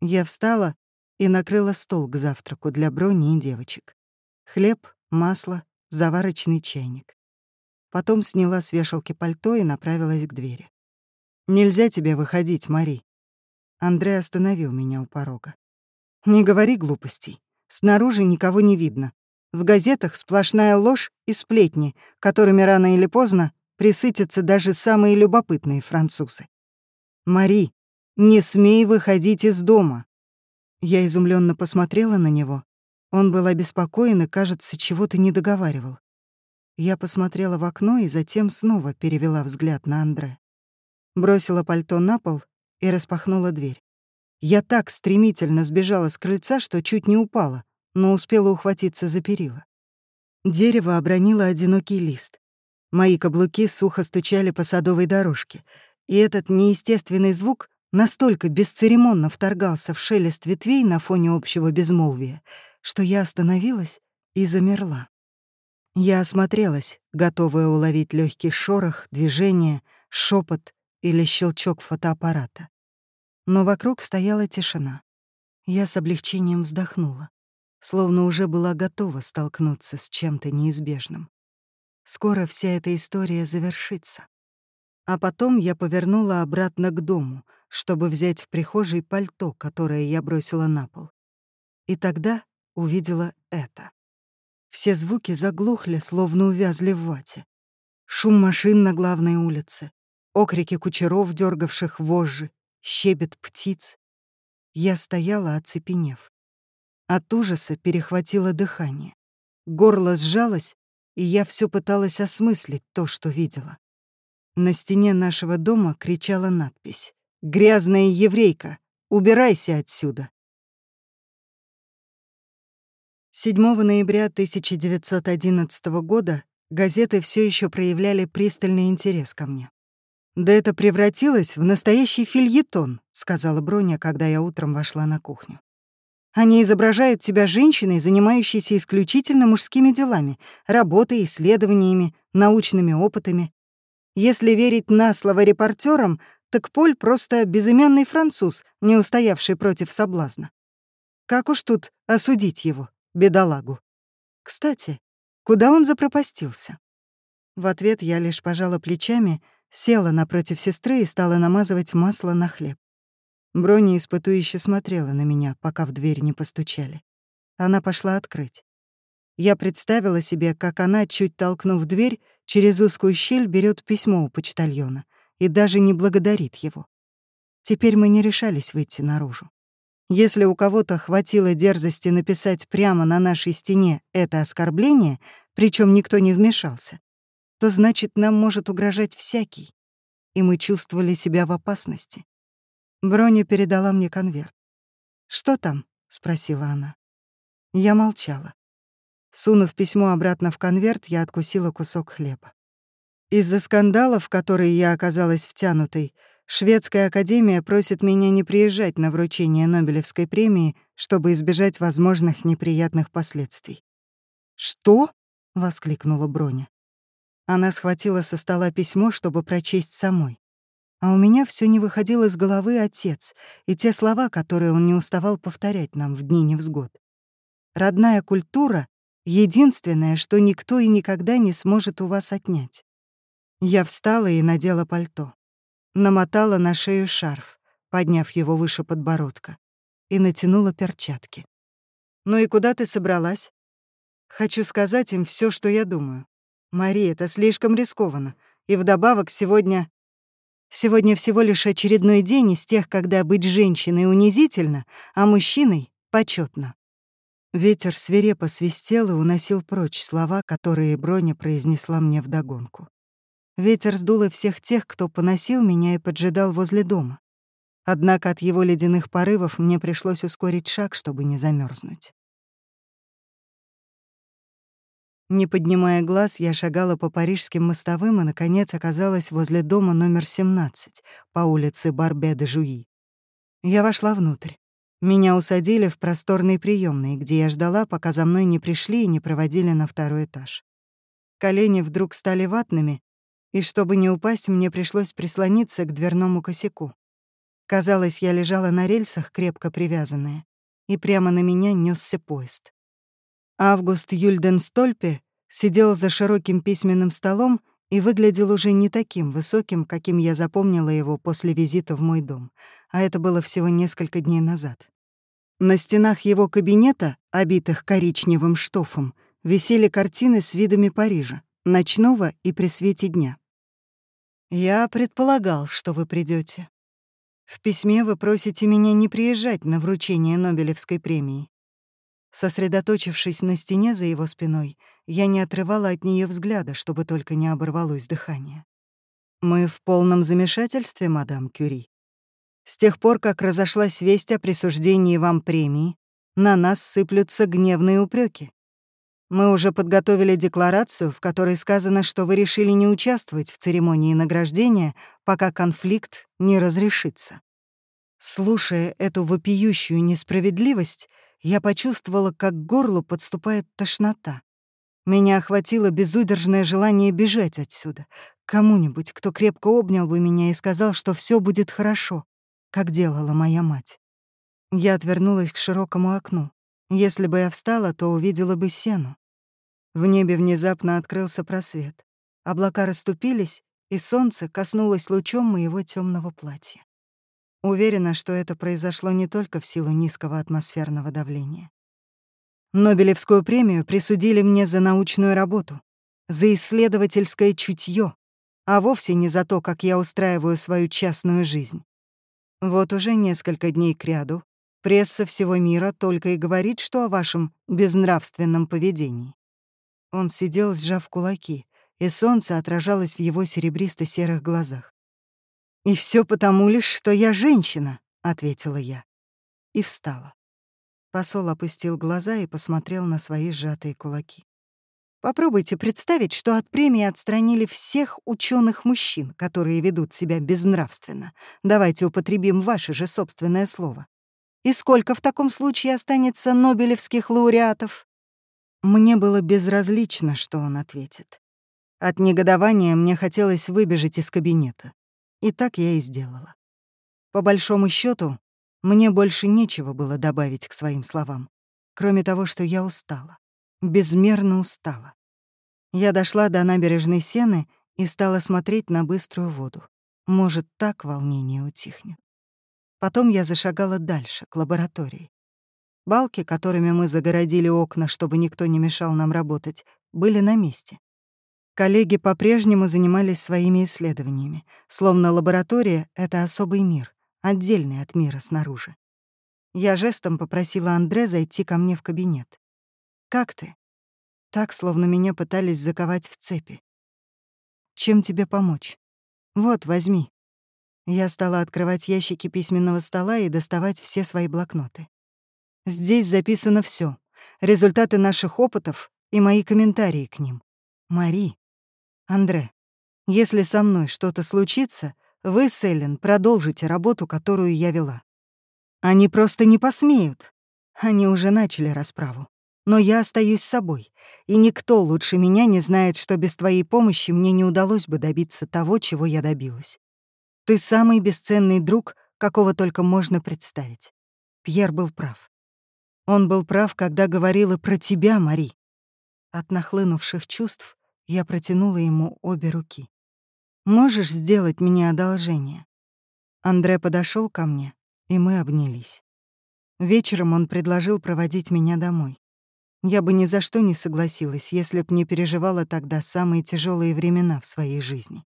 A: Я встала и накрыла стол к завтраку для Брони и девочек. Хлеб, масло, заварочный чайник. Потом сняла с вешалки пальто и направилась к двери. «Нельзя тебе выходить, Мари». Андрей остановил меня у порога. «Не говори глупостей. Снаружи никого не видно. В газетах сплошная ложь и сплетни, которыми рано или поздно присытятся даже самые любопытные французы. Мари, не смей выходить из дома. Я изумленно посмотрела на него. Он был обеспокоен и, кажется, чего-то не договаривал. Я посмотрела в окно и затем снова перевела взгляд на Андре. Бросила пальто на пол и распахнула дверь. Я так стремительно сбежала с крыльца, что чуть не упала, но успела ухватиться за перила. Дерево обронило одинокий лист. Мои каблуки сухо стучали по садовой дорожке, и этот неестественный звук настолько бесцеремонно вторгался в шелест ветвей на фоне общего безмолвия, что я остановилась и замерла. Я осмотрелась, готовая уловить легкий шорох, движение, шепот или щелчок фотоаппарата. Но вокруг стояла тишина. Я с облегчением вздохнула словно уже была готова столкнуться с чем-то неизбежным. Скоро вся эта история завершится. А потом я повернула обратно к дому, чтобы взять в прихожей пальто, которое я бросила на пол. И тогда увидела это. Все звуки заглохли, словно увязли в вате. Шум машин на главной улице, окрики кучеров, дергавших вожжи, щебет птиц. Я стояла, оцепенев. От ужаса перехватило дыхание. Горло сжалось, и я все пыталась осмыслить то, что видела. На стене нашего дома кричала надпись «Грязная еврейка! Убирайся отсюда!» 7 ноября 1911 года газеты все еще проявляли пристальный интерес ко мне. «Да это превратилось в настоящий фильетон», — сказала Броня, когда я утром вошла на кухню. Они изображают тебя женщиной, занимающейся исключительно мужскими делами, работой, исследованиями, научными опытами. Если верить на слово репортерам, так Поль просто безымянный француз, не устоявший против соблазна. Как уж тут осудить его, бедолагу? Кстати, куда он запропастился? В ответ я лишь пожала плечами, села напротив сестры и стала намазывать масло на хлеб. Броня испытующе смотрела на меня, пока в дверь не постучали. Она пошла открыть. Я представила себе, как она, чуть толкнув дверь, через узкую щель берет письмо у почтальона и даже не благодарит его. Теперь мы не решались выйти наружу. Если у кого-то хватило дерзости написать прямо на нашей стене это оскорбление, причем никто не вмешался, то значит, нам может угрожать всякий. И мы чувствовали себя в опасности. Броня передала мне конверт. «Что там?» — спросила она. Я молчала. Сунув письмо обратно в конверт, я откусила кусок хлеба. Из-за скандалов, в которые я оказалась втянутой, Шведская академия просит меня не приезжать на вручение Нобелевской премии, чтобы избежать возможных неприятных последствий. «Что?» — воскликнула Броня. Она схватила со стола письмо, чтобы прочесть самой. А у меня все не выходил из головы отец и те слова, которые он не уставал повторять нам в дни невзгод. Родная культура — единственное, что никто и никогда не сможет у вас отнять. Я встала и надела пальто. Намотала на шею шарф, подняв его выше подбородка, и натянула перчатки. «Ну и куда ты собралась?» «Хочу сказать им все, что я думаю. Мари, это слишком рискованно. И вдобавок сегодня Сегодня всего лишь очередной день из тех, когда быть женщиной унизительно, а мужчиной — почетно. Ветер свирепо свистел и уносил прочь слова, которые Броня произнесла мне вдогонку. Ветер сдуло всех тех, кто поносил меня и поджидал возле дома. Однако от его ледяных порывов мне пришлось ускорить шаг, чтобы не замерзнуть. Не поднимая глаз, я шагала по парижским мостовым и, наконец, оказалась возле дома номер 17 по улице Барбе-де-Жуи. Я вошла внутрь. Меня усадили в просторный приемный, где я ждала, пока за мной не пришли и не проводили на второй этаж. Колени вдруг стали ватными, и чтобы не упасть, мне пришлось прислониться к дверному косяку. Казалось, я лежала на рельсах, крепко привязанная, и прямо на меня несся поезд. Август Юльденстольпе сидел за широким письменным столом и выглядел уже не таким высоким, каким я запомнила его после визита в мой дом, а это было всего несколько дней назад. На стенах его кабинета, обитых коричневым штофом, висели картины с видами Парижа, ночного и при свете дня. «Я предполагал, что вы придете. В письме вы просите меня не приезжать на вручение Нобелевской премии. Сосредоточившись на стене за его спиной, я не отрывала от нее взгляда, чтобы только не оборвалось дыхание. «Мы в полном замешательстве, мадам Кюри. С тех пор, как разошлась весть о присуждении вам премии, на нас сыплются гневные упреки. Мы уже подготовили декларацию, в которой сказано, что вы решили не участвовать в церемонии награждения, пока конфликт не разрешится. Слушая эту вопиющую несправедливость, я почувствовала, как к горлу подступает тошнота. Меня охватило безудержное желание бежать отсюда. Кому-нибудь, кто крепко обнял бы меня и сказал, что все будет хорошо, как делала моя мать. Я отвернулась к широкому окну. Если бы я встала, то увидела бы сену. В небе внезапно открылся просвет. Облака расступились, и солнце коснулось лучом моего темного платья. Уверена, что это произошло не только в силу низкого атмосферного давления. Нобелевскую премию присудили мне за научную работу, за исследовательское чутье, а вовсе не за то, как я устраиваю свою частную жизнь. Вот уже несколько дней кряду пресса всего мира только и говорит, что о вашем безнравственном поведении. Он сидел, сжав кулаки, и солнце отражалось в его серебристо-серых глазах. «И все потому лишь, что я женщина», — ответила я. И встала. Посол опустил глаза и посмотрел на свои сжатые кулаки. Попробуйте представить, что от премии отстранили всех ученых мужчин, которые ведут себя безнравственно. Давайте употребим ваше же собственное слово. И сколько в таком случае останется нобелевских лауреатов? Мне было безразлично, что он ответит. От негодования мне хотелось выбежать из кабинета. И так я и сделала. По большому счету, мне больше нечего было добавить к своим словам, кроме того, что я устала, безмерно устала. Я дошла до набережной Сены и стала смотреть на быструю воду. Может, так волнение утихнет. Потом я зашагала дальше, к лаборатории. Балки, которыми мы загородили окна, чтобы никто не мешал нам работать, были на месте. Коллеги по-прежнему занимались своими исследованиями, словно лаборатория — это особый мир, отдельный от мира снаружи. Я жестом попросила Андре зайти ко мне в кабинет. «Как ты?» Так, словно меня пытались заковать в цепи. «Чем тебе помочь?» «Вот, возьми». Я стала открывать ящики письменного стола и доставать все свои блокноты. Здесь записано все: результаты наших опытов и мои комментарии к ним. Мари, Андре, если со мной что-то случится, вы с Эллен продолжите работу, которую я вела. Они просто не посмеют. Они уже начали расправу. Но я остаюсь собой, и никто лучше меня не знает, что без твоей помощи мне не удалось бы добиться того, чего я добилась. Ты самый бесценный друг, какого только можно представить. Пьер был прав. Он был прав, когда говорила про тебя, Мари. От нахлынувших чувств я протянула ему обе руки. «Можешь сделать мне одолжение?» Андре подошел ко мне, и мы обнялись. Вечером он предложил проводить меня домой. Я бы ни за что не согласилась, если б не переживала тогда самые тяжелые времена в своей жизни.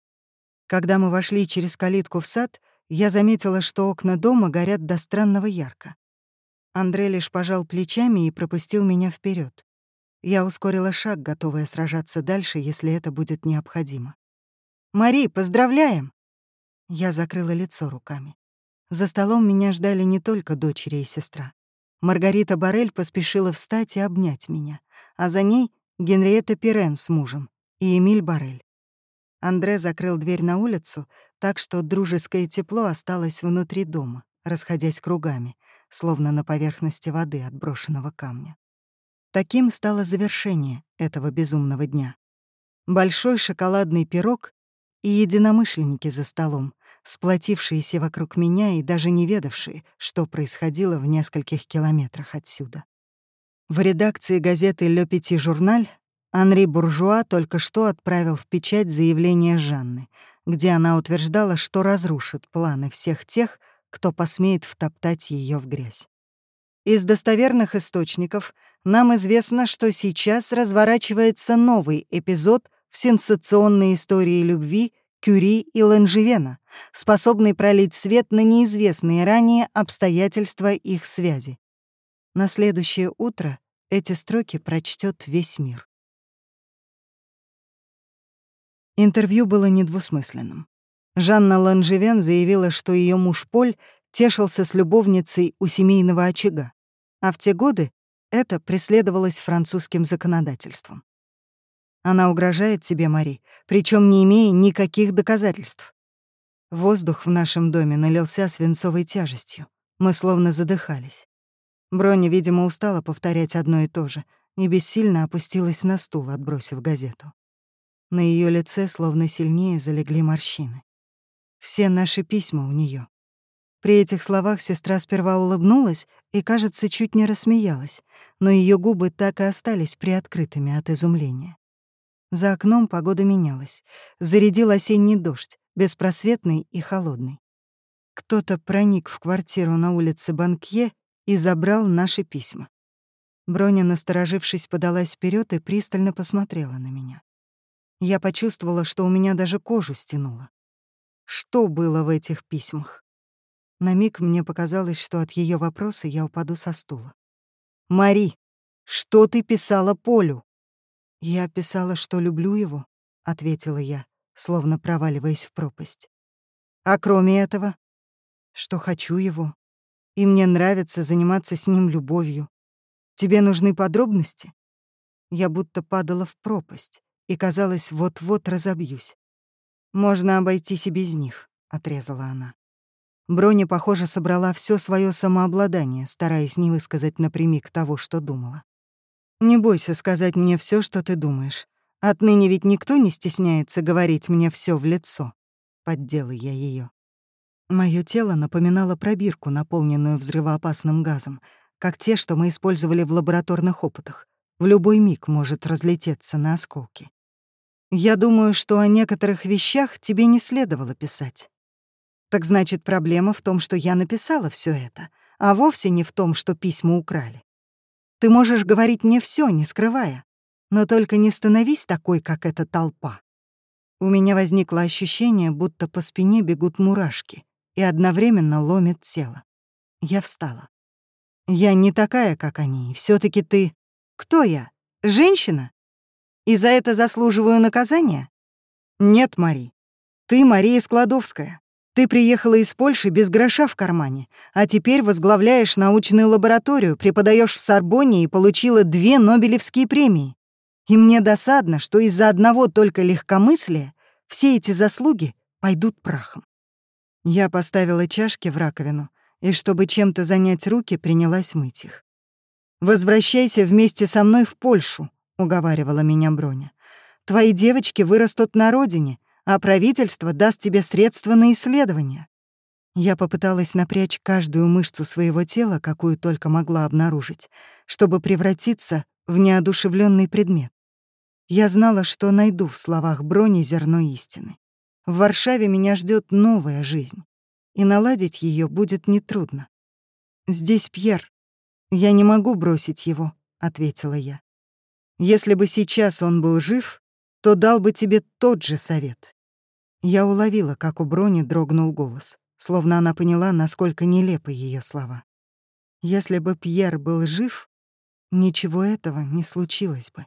A: Когда мы вошли через калитку в сад, я заметила, что окна дома горят до странного ярко. Андре лишь пожал плечами и пропустил меня вперед. Я ускорила шаг, готовая сражаться дальше, если это будет необходимо. «Мари, поздравляем!» Я закрыла лицо руками. За столом меня ждали не только дочери и сестра. Маргарита Барель поспешила встать и обнять меня, а за ней Генриетта Пирен с мужем и Эмиль Барель. Андре закрыл дверь на улицу, так что дружеское тепло осталось внутри дома, расходясь кругами, словно на поверхности воды от брошенного камня. Таким стало завершение этого безумного дня. Большой шоколадный пирог и единомышленники за столом, сплотившиеся вокруг меня и даже не ведавшие, что происходило в нескольких километрах отсюда. В редакции газеты «Ле Пяти Журналь» Анри Буржуа только что отправил в печать заявление Жанны, где она утверждала, что разрушит планы всех тех, кто посмеет втоптать ее в грязь. Из достоверных источников нам известно, что сейчас разворачивается новый эпизод в сенсационной истории любви Кюри и Ланжевена, способный пролить свет на неизвестные ранее обстоятельства их связи. На следующее утро эти строки прочтет весь мир. Интервью было недвусмысленным. Жанна Ланжевен заявила, что ее муж Поль тешился с любовницей у семейного очага, а в те годы это преследовалось французским законодательством. Она угрожает тебе, Мари, причем не имея никаких доказательств. Воздух в нашем доме налился свинцовой тяжестью. Мы словно задыхались. Броня, видимо, устала повторять одно и то же и бессильно опустилась на стул, отбросив газету. На ее лице словно сильнее залегли морщины. Все наши письма у нее. При этих словах сестра сперва улыбнулась и, кажется, чуть не рассмеялась, но ее губы так и остались приоткрытыми от изумления. За окном погода менялась. Зарядил осенний дождь, беспросветный и холодный. Кто-то проник в квартиру на улице Банкье и забрал наши письма. Броня, насторожившись, подалась вперед и пристально посмотрела на меня. Я почувствовала, что у меня даже кожу стянуло. Что было в этих письмах? На миг мне показалось, что от ее вопроса я упаду со стула. «Мари, что ты писала Полю?» «Я писала, что люблю его», — ответила я, словно проваливаясь в пропасть. «А кроме этого?» «Что хочу его. И мне нравится заниматься с ним любовью. Тебе нужны подробности?» Я будто падала в пропасть и, казалось, вот-вот разобьюсь. «Можно обойтись и без них», — отрезала она. Броня, похоже, собрала все свое самообладание, стараясь не высказать напрямик того, что думала. Не бойся сказать мне все, что ты думаешь. Отныне ведь никто не стесняется говорить мне все в лицо. Поддела я ее. Мое тело напоминало пробирку, наполненную взрывоопасным газом, как те, что мы использовали в лабораторных опытах. В любой миг может разлететься на осколки. Я думаю, что о некоторых вещах тебе не следовало писать. Так значит, проблема в том, что я написала все это, а вовсе не в том, что письма украли. Ты можешь говорить мне все, не скрывая. Но только не становись такой, как эта толпа. У меня возникло ощущение, будто по спине бегут мурашки и одновременно ломит тело. Я встала. Я не такая, как они, все таки ты... Кто я? Женщина? И за это заслуживаю наказания? Нет, Мари. Ты Мария Складовская. Ты приехала из Польши без гроша в кармане, а теперь возглавляешь научную лабораторию, преподаешь в Сорбонне и получила две Нобелевские премии. И мне досадно, что из-за одного только легкомыслия все эти заслуги пойдут прахом. Я поставила чашки в раковину и, чтобы чем-то занять руки, принялась мыть их. «Возвращайся вместе со мной в Польшу», — уговаривала меня Броня. «Твои девочки вырастут на родине, а правительство даст тебе средства на исследование. Я попыталась напрячь каждую мышцу своего тела, какую только могла обнаружить, чтобы превратиться в неодушевленный предмет. Я знала, что найду в словах Брони зерно истины. В Варшаве меня ждет новая жизнь, и наладить ее будет нетрудно. «Здесь Пьер. Я не могу бросить его», — ответила я. «Если бы сейчас он был жив, то дал бы тебе тот же совет. Я уловила, как у Брони дрогнул голос, словно она поняла, насколько нелепы ее слова. Если бы Пьер был жив, ничего этого не случилось бы.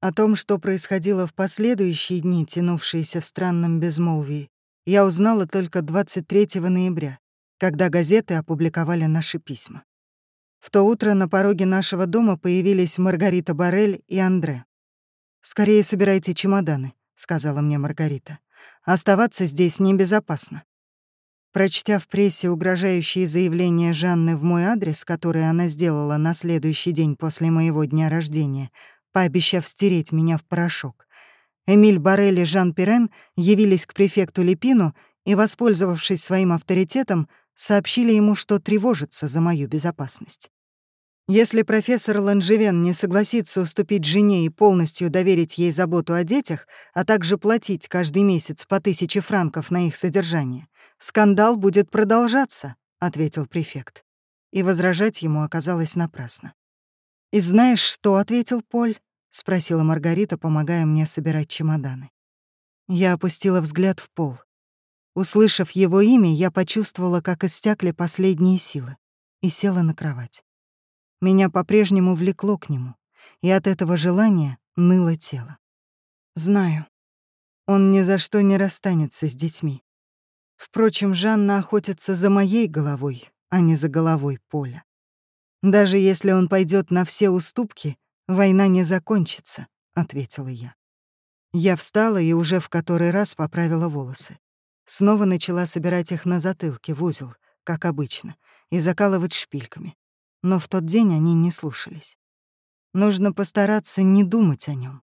A: О том, что происходило в последующие дни, тянувшиеся в странном безмолвии, я узнала только 23 ноября, когда газеты опубликовали наши письма. В то утро на пороге нашего дома появились Маргарита Барель и Андре. «Скорее собирайте чемоданы», — сказала мне Маргарита. «Оставаться здесь небезопасно». Прочтя в прессе угрожающие заявления Жанны в мой адрес, которые она сделала на следующий день после моего дня рождения, пообещав стереть меня в порошок, Эмиль Барель и Жан Пирен явились к префекту Лепину и, воспользовавшись своим авторитетом, сообщили ему, что тревожится за мою безопасность. Если профессор Ланжевен не согласится уступить жене и полностью доверить ей заботу о детях, а также платить каждый месяц по тысяче франков на их содержание, скандал будет продолжаться, ответил префект. И возражать ему оказалось напрасно. «И знаешь, что?» — ответил Поль. — спросила Маргарита, помогая мне собирать чемоданы. Я опустила взгляд в пол. Услышав его имя, я почувствовала, как истякли последние силы, и села на кровать. Меня по-прежнему влекло к нему, и от этого желания ныло тело. Знаю, он ни за что не расстанется с детьми. Впрочем, Жанна охотится за моей головой, а не за головой Поля. Даже если он пойдет на все уступки, война не закончится, ответила я. Я встала и уже в который раз поправила волосы. Снова начала собирать их на затылке в узел, как обычно, и закалывать шпильками но в тот день они не слушались. Нужно постараться не думать о нем.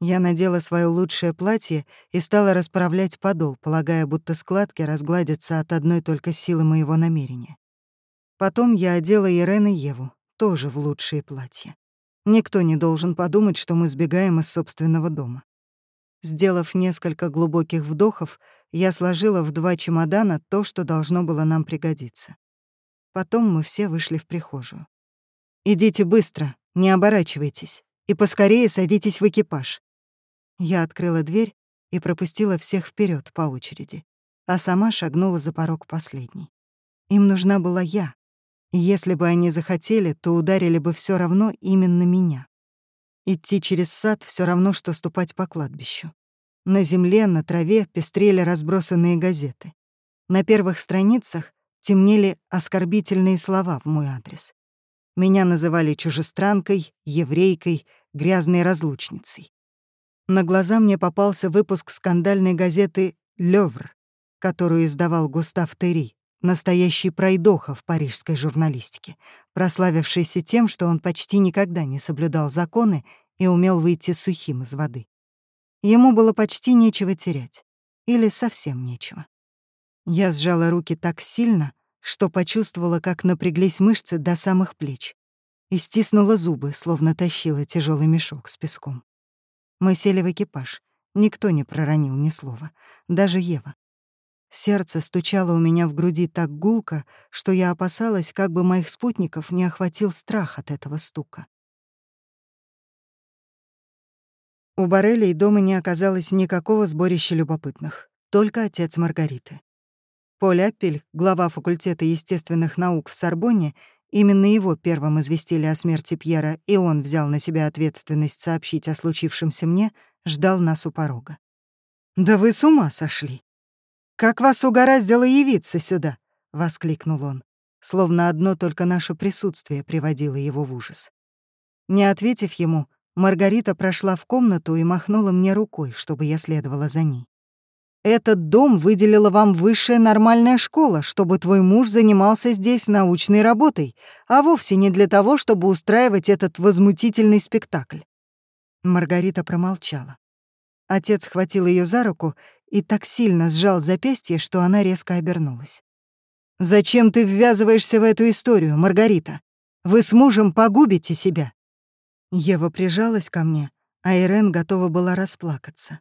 A: Я надела свое лучшее платье и стала расправлять подол, полагая, будто складки разгладятся от одной только силы моего намерения. Потом я одела Ирен и Еву, тоже в лучшие платья. Никто не должен подумать, что мы сбегаем из собственного дома. Сделав несколько глубоких вдохов, я сложила в два чемодана то, что должно было нам пригодиться. Потом мы все вышли в прихожую. «Идите быстро, не оборачивайтесь, и поскорее садитесь в экипаж». Я открыла дверь и пропустила всех вперед по очереди, а сама шагнула за порог последней. Им нужна была я, и если бы они захотели, то ударили бы все равно именно меня. Идти через сад все равно, что ступать по кладбищу. На земле, на траве пестрели разбросанные газеты. На первых страницах темнели оскорбительные слова в мой адрес. Меня называли чужестранкой, еврейкой, грязной разлучницей. На глаза мне попался выпуск скандальной газеты «Лёвр», которую издавал Густав Терри, настоящий пройдоха в парижской журналистике, прославившийся тем, что он почти никогда не соблюдал законы и умел выйти сухим из воды. Ему было почти нечего терять. Или совсем нечего. Я сжала руки так сильно, что почувствовала, как напряглись мышцы до самых плеч, и стиснула зубы, словно тащила тяжелый мешок с песком. Мы сели в экипаж. Никто не проронил ни слова, даже Ева. Сердце стучало у меня в груди так гулко, что я опасалась, как бы моих спутников не охватил страх от этого стука. У Барелей дома не оказалось никакого сборища любопытных, только отец Маргариты. Поль Аппель, глава факультета естественных наук в Сорбонне, именно его первым известили о смерти Пьера, и он взял на себя ответственность сообщить о случившемся мне, ждал нас у порога. «Да вы с ума сошли! Как вас угораздило явиться сюда?» — воскликнул он, словно одно только наше присутствие приводило его в ужас. Не ответив ему, Маргарита прошла в комнату и махнула мне рукой, чтобы я следовала за ней. Этот дом выделила вам высшая нормальная школа, чтобы твой муж занимался здесь научной работой, а вовсе не для того, чтобы устраивать этот возмутительный спектакль». Маргарита промолчала. Отец схватил ее за руку и так сильно сжал запястье, что она резко обернулась. «Зачем ты ввязываешься в эту историю, Маргарита? Вы с мужем погубите себя». Ева прижалась ко мне, а Ирен готова была расплакаться.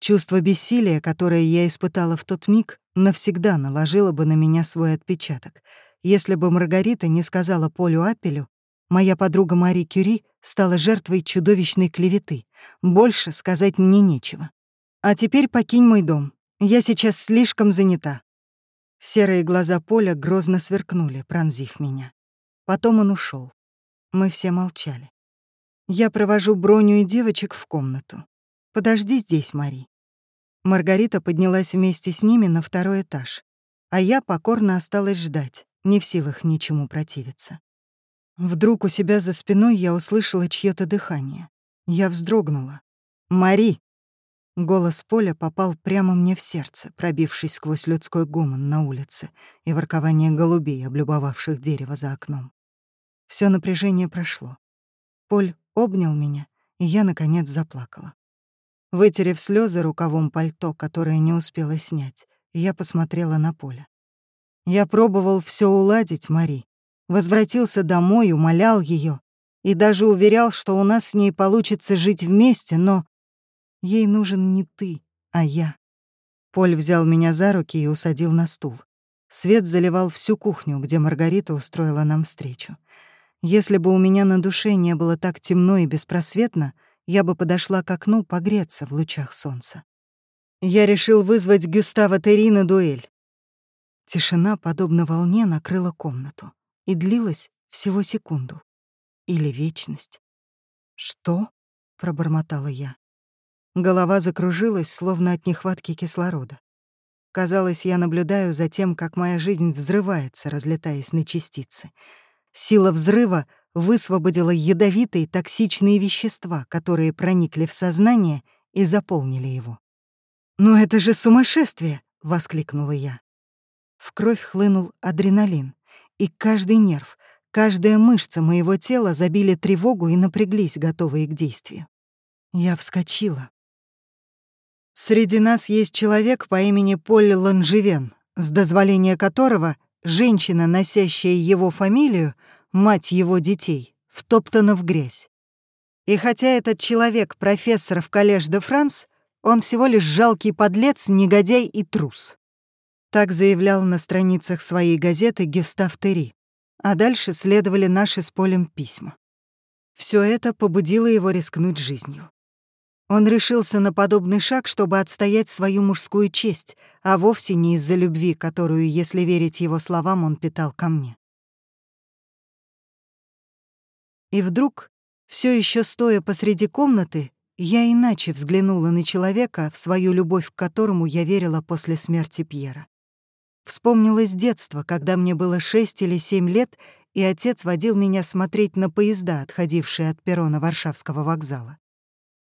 A: Чувство бессилия, которое я испытала в тот миг, навсегда наложило бы на меня свой отпечаток. Если бы Маргарита не сказала Полю Апелю, моя подруга Мари Кюри стала жертвой чудовищной клеветы. Больше сказать мне нечего. А теперь покинь мой дом. Я сейчас слишком занята. Серые глаза Поля грозно сверкнули, пронзив меня. Потом он ушел. Мы все молчали. Я провожу Броню и девочек в комнату. Подожди здесь, Мари». Маргарита поднялась вместе с ними на второй этаж, а я покорно осталась ждать, не в силах ничему противиться. Вдруг у себя за спиной я услышала чье то дыхание. Я вздрогнула. «Мари!» Голос Поля попал прямо мне в сердце, пробившись сквозь людской гомон на улице и воркование голубей, облюбовавших дерево за окном. Все напряжение прошло. Поль обнял меня, и я, наконец, заплакала. Вытерев слезы рукавом пальто, которое не успела снять, я посмотрела на поле. Я пробовал все уладить, Мари. Возвратился домой, умолял ее и даже уверял, что у нас с ней получится жить вместе, но ей нужен не ты, а я. Поль взял меня за руки и усадил на стул. Свет заливал всю кухню, где Маргарита устроила нам встречу. Если бы у меня на душе не было так темно и беспросветно, я бы подошла к окну погреться в лучах солнца. Я решил вызвать Гюстава Терри на дуэль. Тишина, подобно волне, накрыла комнату и длилась всего секунду. Или вечность. «Что?» — пробормотала я. Голова закружилась, словно от нехватки кислорода. Казалось, я наблюдаю за тем, как моя жизнь взрывается, разлетаясь на частицы. Сила взрыва высвободила ядовитые токсичные вещества, которые проникли в сознание и заполнили его. «Но это же сумасшествие!» — воскликнула я. В кровь хлынул адреналин, и каждый нерв, каждая мышца моего тела забили тревогу и напряглись, готовые к действию. Я вскочила. Среди нас есть человек по имени Поль Ланжевен, с дозволения которого женщина, носящая его фамилию, мать его детей, втоптана в грязь. И хотя этот человек профессор в коллеж де Франс, он всего лишь жалкий подлец, негодяй и трус. Так заявлял на страницах своей газеты Гюстав Терри. А дальше следовали наши с Полем письма. Все это побудило его рискнуть жизнью. Он решился на подобный шаг, чтобы отстоять свою мужскую честь, а вовсе не из-за любви, которую, если верить его словам, он питал ко мне. И вдруг, все еще стоя посреди комнаты, я иначе взглянула на человека, в свою любовь к которому я верила после смерти Пьера. Вспомнилось детство, когда мне было шесть или семь лет, и отец водил меня смотреть на поезда, отходившие от перрона Варшавского вокзала.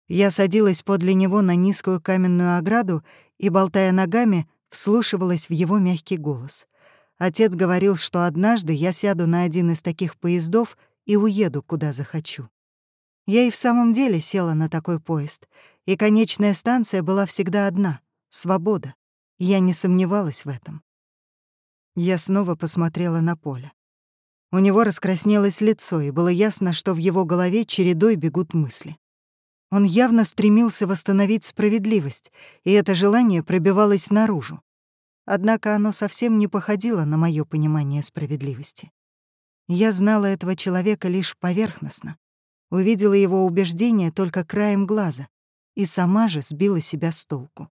A: Я садилась подле него на низкую каменную ограду и, болтая ногами, вслушивалась в его мягкий голос. Отец говорил, что однажды я сяду на один из таких поездов и уеду, куда захочу. Я и в самом деле села на такой поезд, и конечная станция была всегда одна — свобода. Я не сомневалась в этом. Я снова посмотрела на поле. У него раскраснелось лицо, и было ясно, что в его голове чередой бегут мысли. Он явно стремился восстановить справедливость, и это желание пробивалось наружу. Однако оно совсем не походило на мое понимание справедливости. Я знала этого человека лишь поверхностно, увидела его убеждения только краем глаза и сама же сбила себя с толку.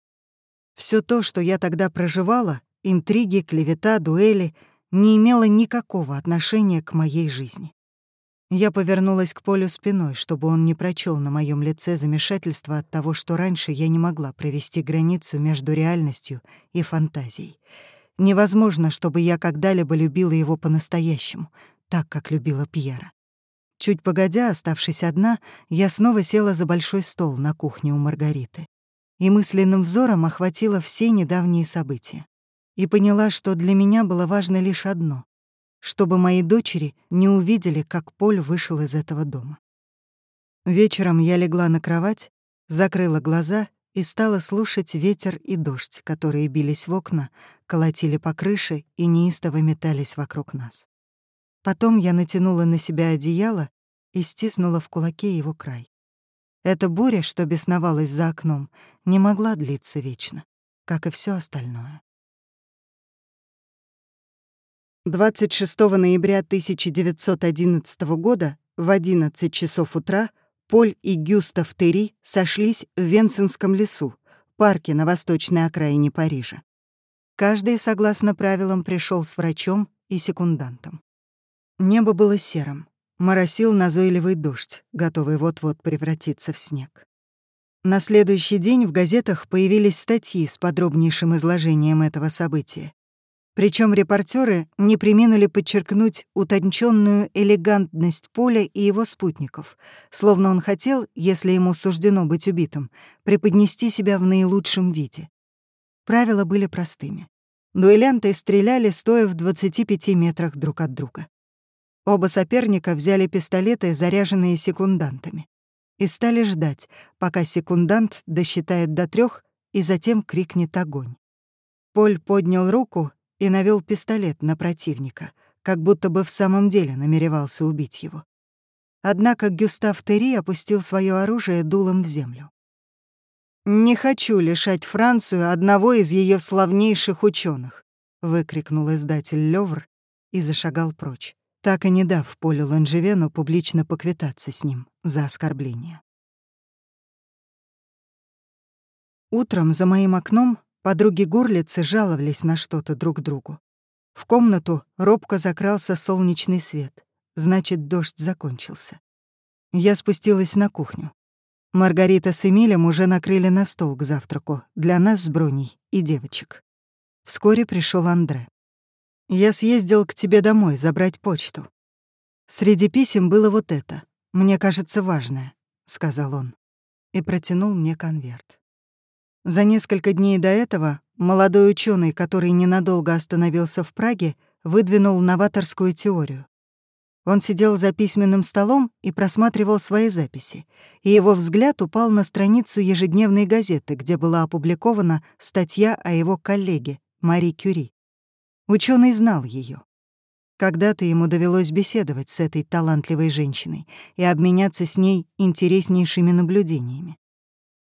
A: Все то, что я тогда проживала, интриги, клевета, дуэли, не имело никакого отношения к моей жизни. Я повернулась к Полю спиной, чтобы он не прочел на моем лице замешательство от того, что раньше я не могла провести границу между реальностью и фантазией. Невозможно, чтобы я когда-либо любила его по-настоящему, так, как любила Пьера. Чуть погодя, оставшись одна, я снова села за большой стол на кухне у Маргариты и мысленным взором охватила все недавние события и поняла, что для меня было важно лишь одно чтобы мои дочери не увидели, как Поль вышел из этого дома. Вечером я легла на кровать, закрыла глаза и стала слушать ветер и дождь, которые бились в окна, колотили по крыше и неистово метались вокруг нас. Потом я натянула на себя одеяло и стиснула в кулаке его край. Эта буря, что бесновалась за окном, не могла длиться вечно, как и все остальное. 26 ноября 1911 года в 11 часов утра Поль и Гюстав Терри сошлись в Венсенском лесу, парке на восточной окраине Парижа. Каждый, согласно правилам, пришел с врачом и секундантом. Небо было серым, моросил назойливый дождь, готовый вот-вот превратиться в снег. На следующий день в газетах появились статьи с подробнейшим изложением этого события. Причем репортеры не приминули подчеркнуть утонченную элегантность Поля и его спутников, словно он хотел, если ему суждено быть убитым, преподнести себя в наилучшем виде. Правила были простыми. Дуэлянты стреляли, стоя в 25 метрах друг от друга. Оба соперника взяли пистолеты, заряженные секундантами. и стали ждать, пока секундант досчитает до трех и затем крикнет огонь. Поль поднял руку и навел пистолет на противника, как будто бы в самом деле намеревался убить его. Однако Гюстав Терри опустил свое оружие дулом в землю. «Не хочу лишать Францию одного из ее славнейших ученых, выкрикнул издатель Лёвр и зашагал прочь, так и не дав Полю Ланжевену публично поквитаться с ним за оскорбление. Утром за моим окном подруги Горлицы жаловались на что-то друг другу. В комнату робко закрался солнечный свет, значит, дождь закончился. Я спустилась на кухню. Маргарита с Эмилем уже накрыли на стол к завтраку для нас с Броней и девочек. Вскоре пришел Андре. «Я съездил к тебе домой забрать почту. Среди писем было вот это. Мне кажется, важное», — сказал он. И протянул мне конверт. За несколько дней до этого молодой ученый, который ненадолго остановился в Праге, выдвинул новаторскую теорию. Он сидел за письменным столом и просматривал свои записи, и его взгляд упал на страницу ежедневной газеты, где была опубликована статья о его коллеге, Мари Кюри. Ученый знал ее. Когда-то ему довелось беседовать с этой талантливой женщиной и обменяться с ней интереснейшими наблюдениями.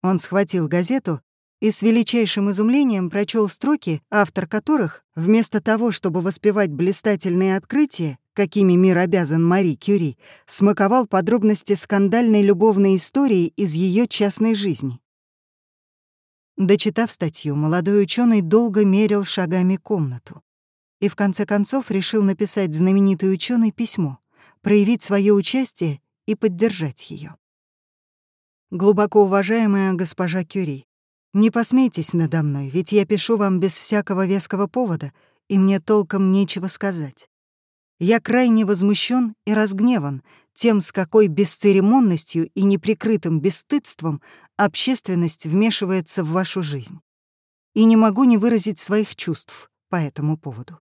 A: Он схватил газету и с величайшим изумлением прочел строки, автор которых, вместо того, чтобы воспевать блистательные открытия, какими мир обязан Мари Кюри, смаковал подробности скандальной любовной истории из ее частной жизни. Дочитав статью, молодой ученый долго мерил шагами комнату и в конце концов решил написать знаменитой ученой письмо, проявить свое участие и поддержать ее. Глубоко уважаемая госпожа Кюри, не посмейтесь надо мной, ведь я пишу вам без всякого веского повода, и мне толком нечего сказать. Я крайне возмущен и разгневан тем, с какой бесцеремонностью и неприкрытым бесстыдством общественность вмешивается в вашу жизнь. И не могу не выразить своих чувств по этому поводу.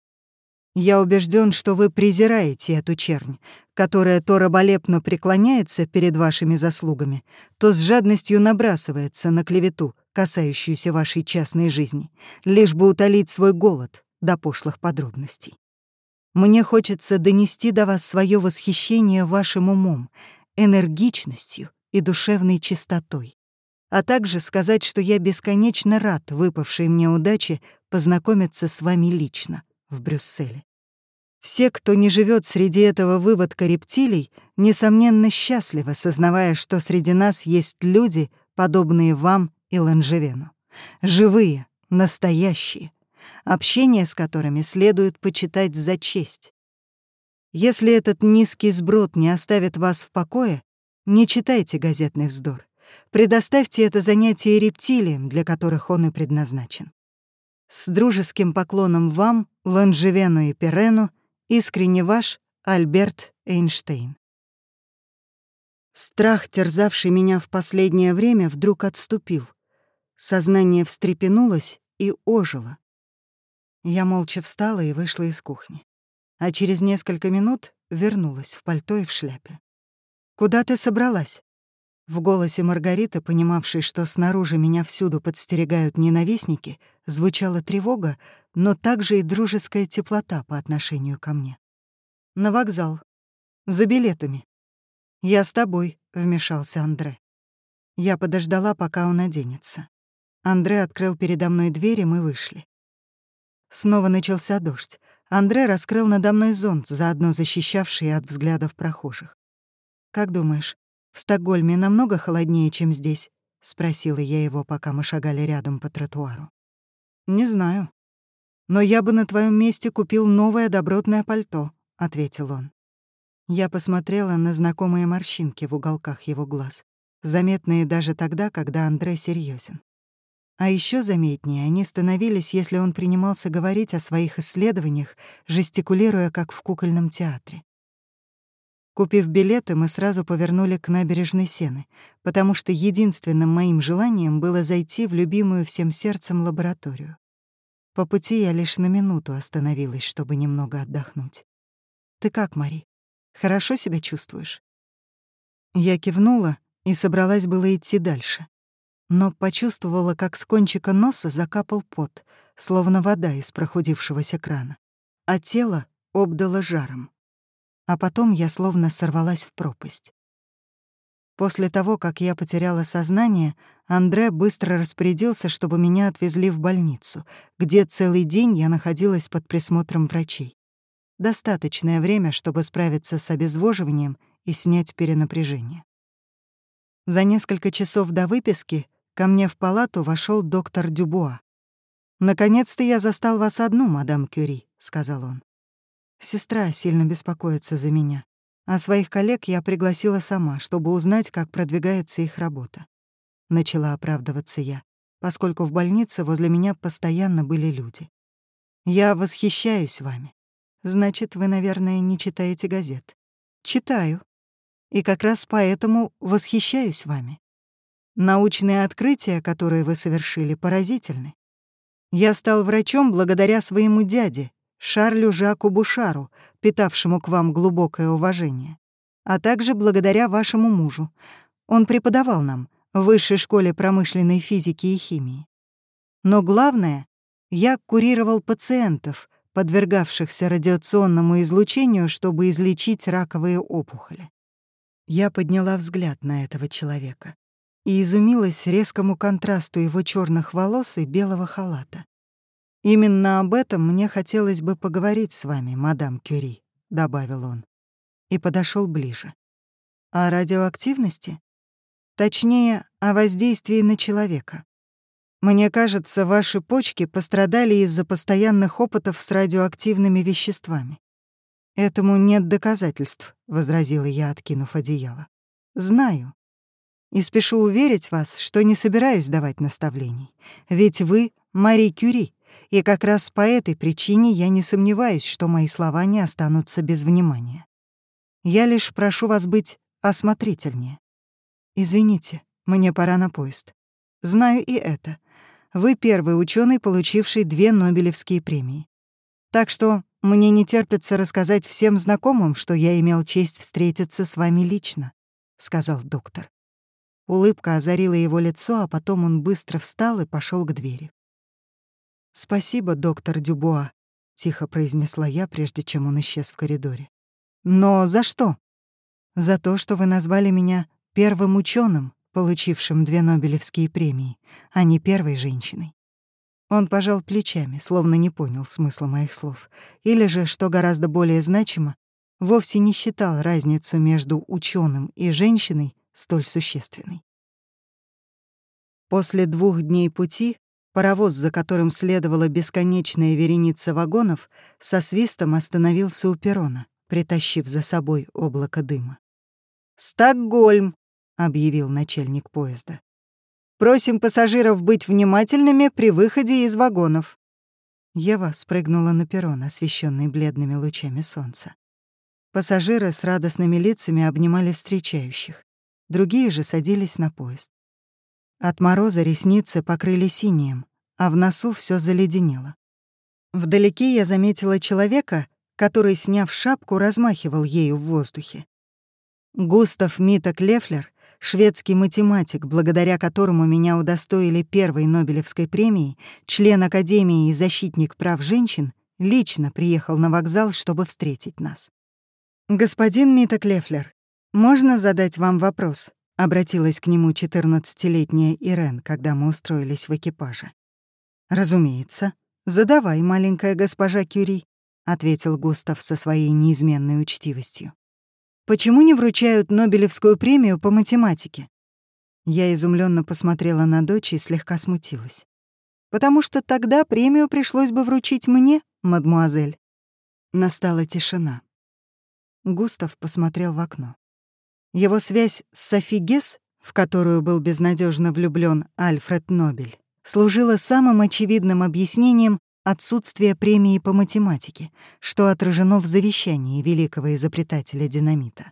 A: Я убежден, что вы презираете эту чернь, которая то раболепно преклоняется перед вашими заслугами, то с жадностью набрасывается на клевету, касающуюся вашей частной жизни, лишь бы утолить свой голод до пошлых подробностей. Мне хочется донести до вас свое восхищение вашим умом, энергичностью и душевной чистотой, а также сказать, что я бесконечно рад выпавшей мне удаче познакомиться с вами лично в Брюсселе. Все, кто не живет среди этого выводка рептилий, несомненно счастливы, сознавая, что среди нас есть люди, подобные вам и Ланжевену. Живые, настоящие, общение с которыми следует почитать за честь. Если этот низкий сброд не оставит вас в покое, не читайте газетный вздор. Предоставьте это занятие рептилиям, для которых он и предназначен. С дружеским поклоном вам, Ланжевену и Перену, искренне ваш Альберт Эйнштейн. Страх, терзавший меня в последнее время, вдруг отступил. Сознание встрепенулось и ожило. Я молча встала и вышла из кухни. А через несколько минут вернулась в пальто и в шляпе. «Куда ты собралась?» В голосе Маргариты, понимавшей, что снаружи меня всюду подстерегают ненавистники, звучала тревога, но также и дружеская теплота по отношению ко мне. «На вокзал. За билетами». «Я с тобой», — вмешался Андре. Я подождала, пока он оденется. Андре открыл передо мной дверь, и мы вышли. Снова начался дождь. Андре раскрыл надо мной зонт, заодно защищавший от взглядов прохожих. «Как думаешь, в Стокгольме намного холоднее, чем здесь?» — спросила я его, пока мы шагали рядом по тротуару. «Не знаю. Но я бы на твоем месте купил новое добротное пальто», — ответил он. Я посмотрела на знакомые морщинки в уголках его глаз, заметные даже тогда, когда Андре серьезен. А еще заметнее они становились, если он принимался говорить о своих исследованиях, жестикулируя, как в кукольном театре. Купив билеты, мы сразу повернули к набережной Сены, потому что единственным моим желанием было зайти в любимую всем сердцем лабораторию. По пути я лишь на минуту остановилась, чтобы немного отдохнуть. «Ты как, Мари? Хорошо себя чувствуешь?» Я кивнула и собралась было идти дальше. Но почувствовала, как с кончика носа закапал пот, словно вода из прохудившегося крана, а тело обдало жаром. А потом я словно сорвалась в пропасть. После того, как я потеряла сознание, Андре быстро распорядился, чтобы меня отвезли в больницу, где целый день я находилась под присмотром врачей. Достаточное время, чтобы справиться с обезвоживанием и снять перенапряжение. За несколько часов до выписки ко мне в палату вошел доктор Дюбуа. «Наконец-то я застал вас одну, мадам Кюри», — сказал он. «Сестра сильно беспокоится за меня. А своих коллег я пригласила сама, чтобы узнать, как продвигается их работа. Начала оправдываться я, поскольку в больнице возле меня постоянно были люди. Я восхищаюсь вами. Значит, вы, наверное, не читаете газет. Читаю. И как раз поэтому восхищаюсь вами. Научные открытия, которые вы совершили, поразительны. Я стал врачом благодаря своему дяде, Шарлю Жаку Бушару, питавшему к вам глубокое уважение, а также благодаря вашему мужу. Он преподавал нам в Высшей школе промышленной физики и химии. Но главное, я курировал пациентов, подвергавшихся радиационному излучению, чтобы излечить раковые опухоли. Я подняла взгляд на этого человека и изумилась резкому контрасту его черных волос и белого халата. «Именно об этом мне хотелось бы поговорить с вами, мадам Кюри», — добавил он. И подошел ближе. «О радиоактивности? Точнее, о воздействии на человека. Мне кажется, ваши почки пострадали из-за постоянных опытов с радиоактивными веществами. Этому нет доказательств, возразила я, откинув одеяло. Знаю. И спешу уверить вас, что не собираюсь давать наставлений. Ведь вы Мари Кюри, и как раз по этой причине я не сомневаюсь, что мои слова не останутся без внимания. Я лишь прошу вас быть осмотрительнее. Извините, мне пора на поезд. Знаю и это. Вы первый ученый, получивший две Нобелевские премии. Так что мне не терпится рассказать всем знакомым, что я имел честь встретиться с вами лично, сказал доктор. Улыбка озарила его лицо, а потом он быстро встал и пошел к двери. «Спасибо, доктор Дюбуа», — тихо произнесла я, прежде чем он исчез в коридоре. «Но за что?» «За то, что вы назвали меня первым ученым, получившим две Нобелевские премии, а не первой женщиной». Он пожал плечами, словно не понял смысла моих слов, или же, что гораздо более значимо, вовсе не считал разницу между ученым и женщиной столь существенной. После двух дней пути Паровоз, за которым следовала бесконечная вереница вагонов, со свистом остановился у перрона, притащив за собой облако дыма. «Стокгольм!» — объявил начальник поезда. «Просим пассажиров быть внимательными при выходе из вагонов». Ева спрыгнула на перрон, освещенный бледными лучами солнца. Пассажиры с радостными лицами обнимали встречающих. Другие же садились на поезд. От мороза ресницы покрыли синим, а в носу все заледенело. Вдалеке я заметила человека, который, сняв шапку, размахивал ею в воздухе. Густав Миток Лефлер, шведский математик, благодаря которому меня удостоили первой Нобелевской премии, член Академии и защитник прав женщин, лично приехал на вокзал, чтобы встретить нас. «Господин Миток Лефлер, можно задать вам вопрос?» — обратилась к нему 14-летняя Ирен, когда мы устроились в экипаже. «Разумеется. Задавай, маленькая госпожа Кюри», — ответил Густав со своей неизменной учтивостью. «Почему не вручают Нобелевскую премию по математике?» Я изумленно посмотрела на дочь и слегка смутилась. «Потому что тогда премию пришлось бы вручить мне, мадмуазель». Настала тишина. Густав посмотрел в окно. Его связь с Софи Гесс, в которую был безнадежно влюблен Альфред Нобель, служила самым очевидным объяснением отсутствия премии по математике, что отражено в завещании великого изобретателя динамита.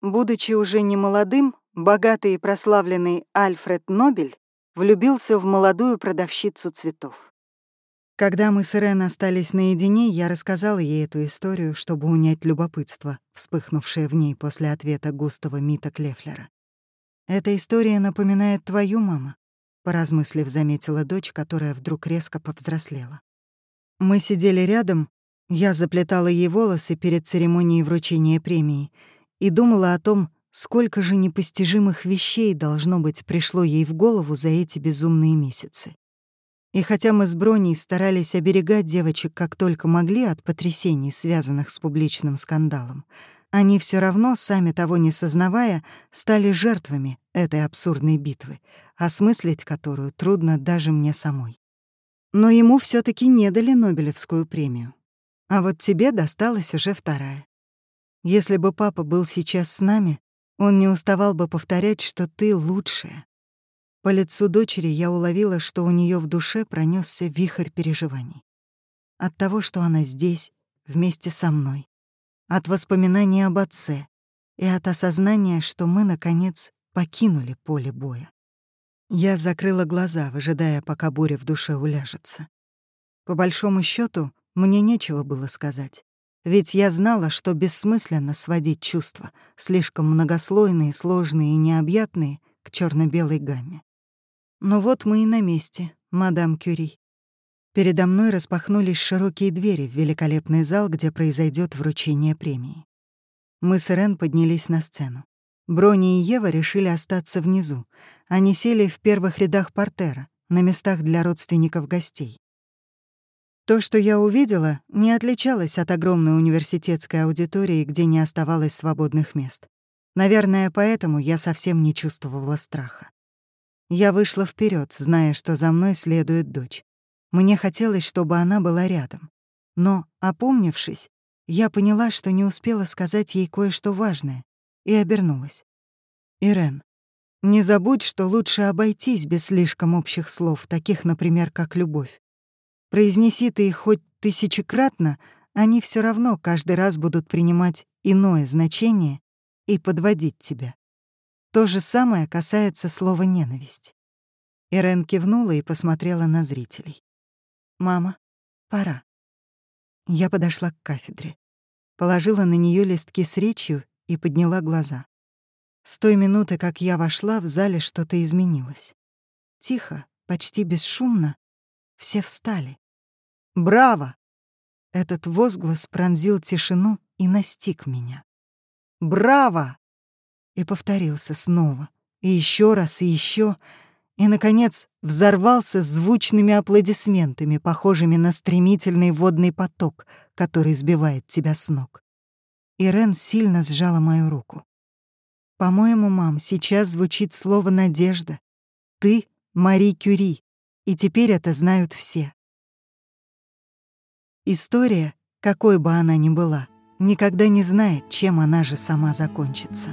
A: Будучи уже не молодым, богатый и прославленный Альфред Нобель влюбился в молодую продавщицу цветов. Когда мы с Ирен остались наедине, я рассказала ей эту историю, чтобы унять любопытство, вспыхнувшее в ней после ответа Густава Мита Клефлера. Эта история напоминает твою мама, поразмыслив, заметила дочь, которая вдруг резко повзрослела. Мы сидели рядом, я заплетала ей волосы перед церемонией вручения премии и думала о том, сколько же непостижимых вещей, должно быть, пришло ей в голову за эти безумные месяцы. И хотя мы с Броней старались оберегать девочек как только могли от потрясений, связанных с публичным скандалом, они все равно, сами того не сознавая, стали жертвами этой абсурдной битвы, осмыслить которую трудно даже мне самой. Но ему все таки не дали Нобелевскую премию. А вот тебе досталась уже вторая. Если бы папа был сейчас с нами, он не уставал бы повторять, что ты лучшая. По лицу дочери я уловила, что у нее в душе пронесся вихрь переживаний. От того, что она здесь, вместе со мной. От воспоминаний об отце и от осознания, что мы, наконец, покинули поле боя. Я закрыла глаза, выжидая, пока буря в душе уляжется. По большому счету, мне нечего было сказать. Ведь я знала, что бессмысленно сводить чувства, слишком многослойные, сложные и необъятные, к черно белой гамме. Но вот мы и на месте, мадам Кюри. Передо мной распахнулись широкие двери в великолепный зал, где произойдет вручение премии. Мы с Ирен поднялись на сцену. Брони и Ева решили остаться внизу. Они сели в первых рядах портера, на местах для родственников гостей. То, что я увидела, не отличалось от огромной университетской аудитории, где не оставалось свободных мест. Наверное, поэтому я совсем не чувствовала страха. Я вышла вперед, зная, что за мной следует дочь. Мне хотелось, чтобы она была рядом. Но, опомнившись, я поняла, что не успела сказать ей кое-что важное, и обернулась. «Ирен, не забудь, что лучше обойтись без слишком общих слов, таких, например, как любовь. Произнеси ты их хоть тысячекратно, они все равно каждый раз будут принимать иное значение и подводить тебя. То же самое касается слова «ненависть». Ирен кивнула и посмотрела на зрителей. «Мама, пора». Я подошла к кафедре, положила на нее листки с речью и подняла глаза. С той минуты, как я вошла, в зале что-то изменилось. Тихо, почти бесшумно, все встали. «Браво!» Этот возглас пронзил тишину и настиг меня. «Браво!» И повторился снова, и еще раз, и еще, и, наконец, взорвался звучными аплодисментами, похожими на стремительный водный поток, который сбивает тебя с ног. Ирен сильно сжала мою руку. «По-моему, мам, сейчас звучит слово «надежда». Ты — Мари Кюри, и теперь это знают все». История, какой бы она ни была, никогда не знает, чем она же сама закончится.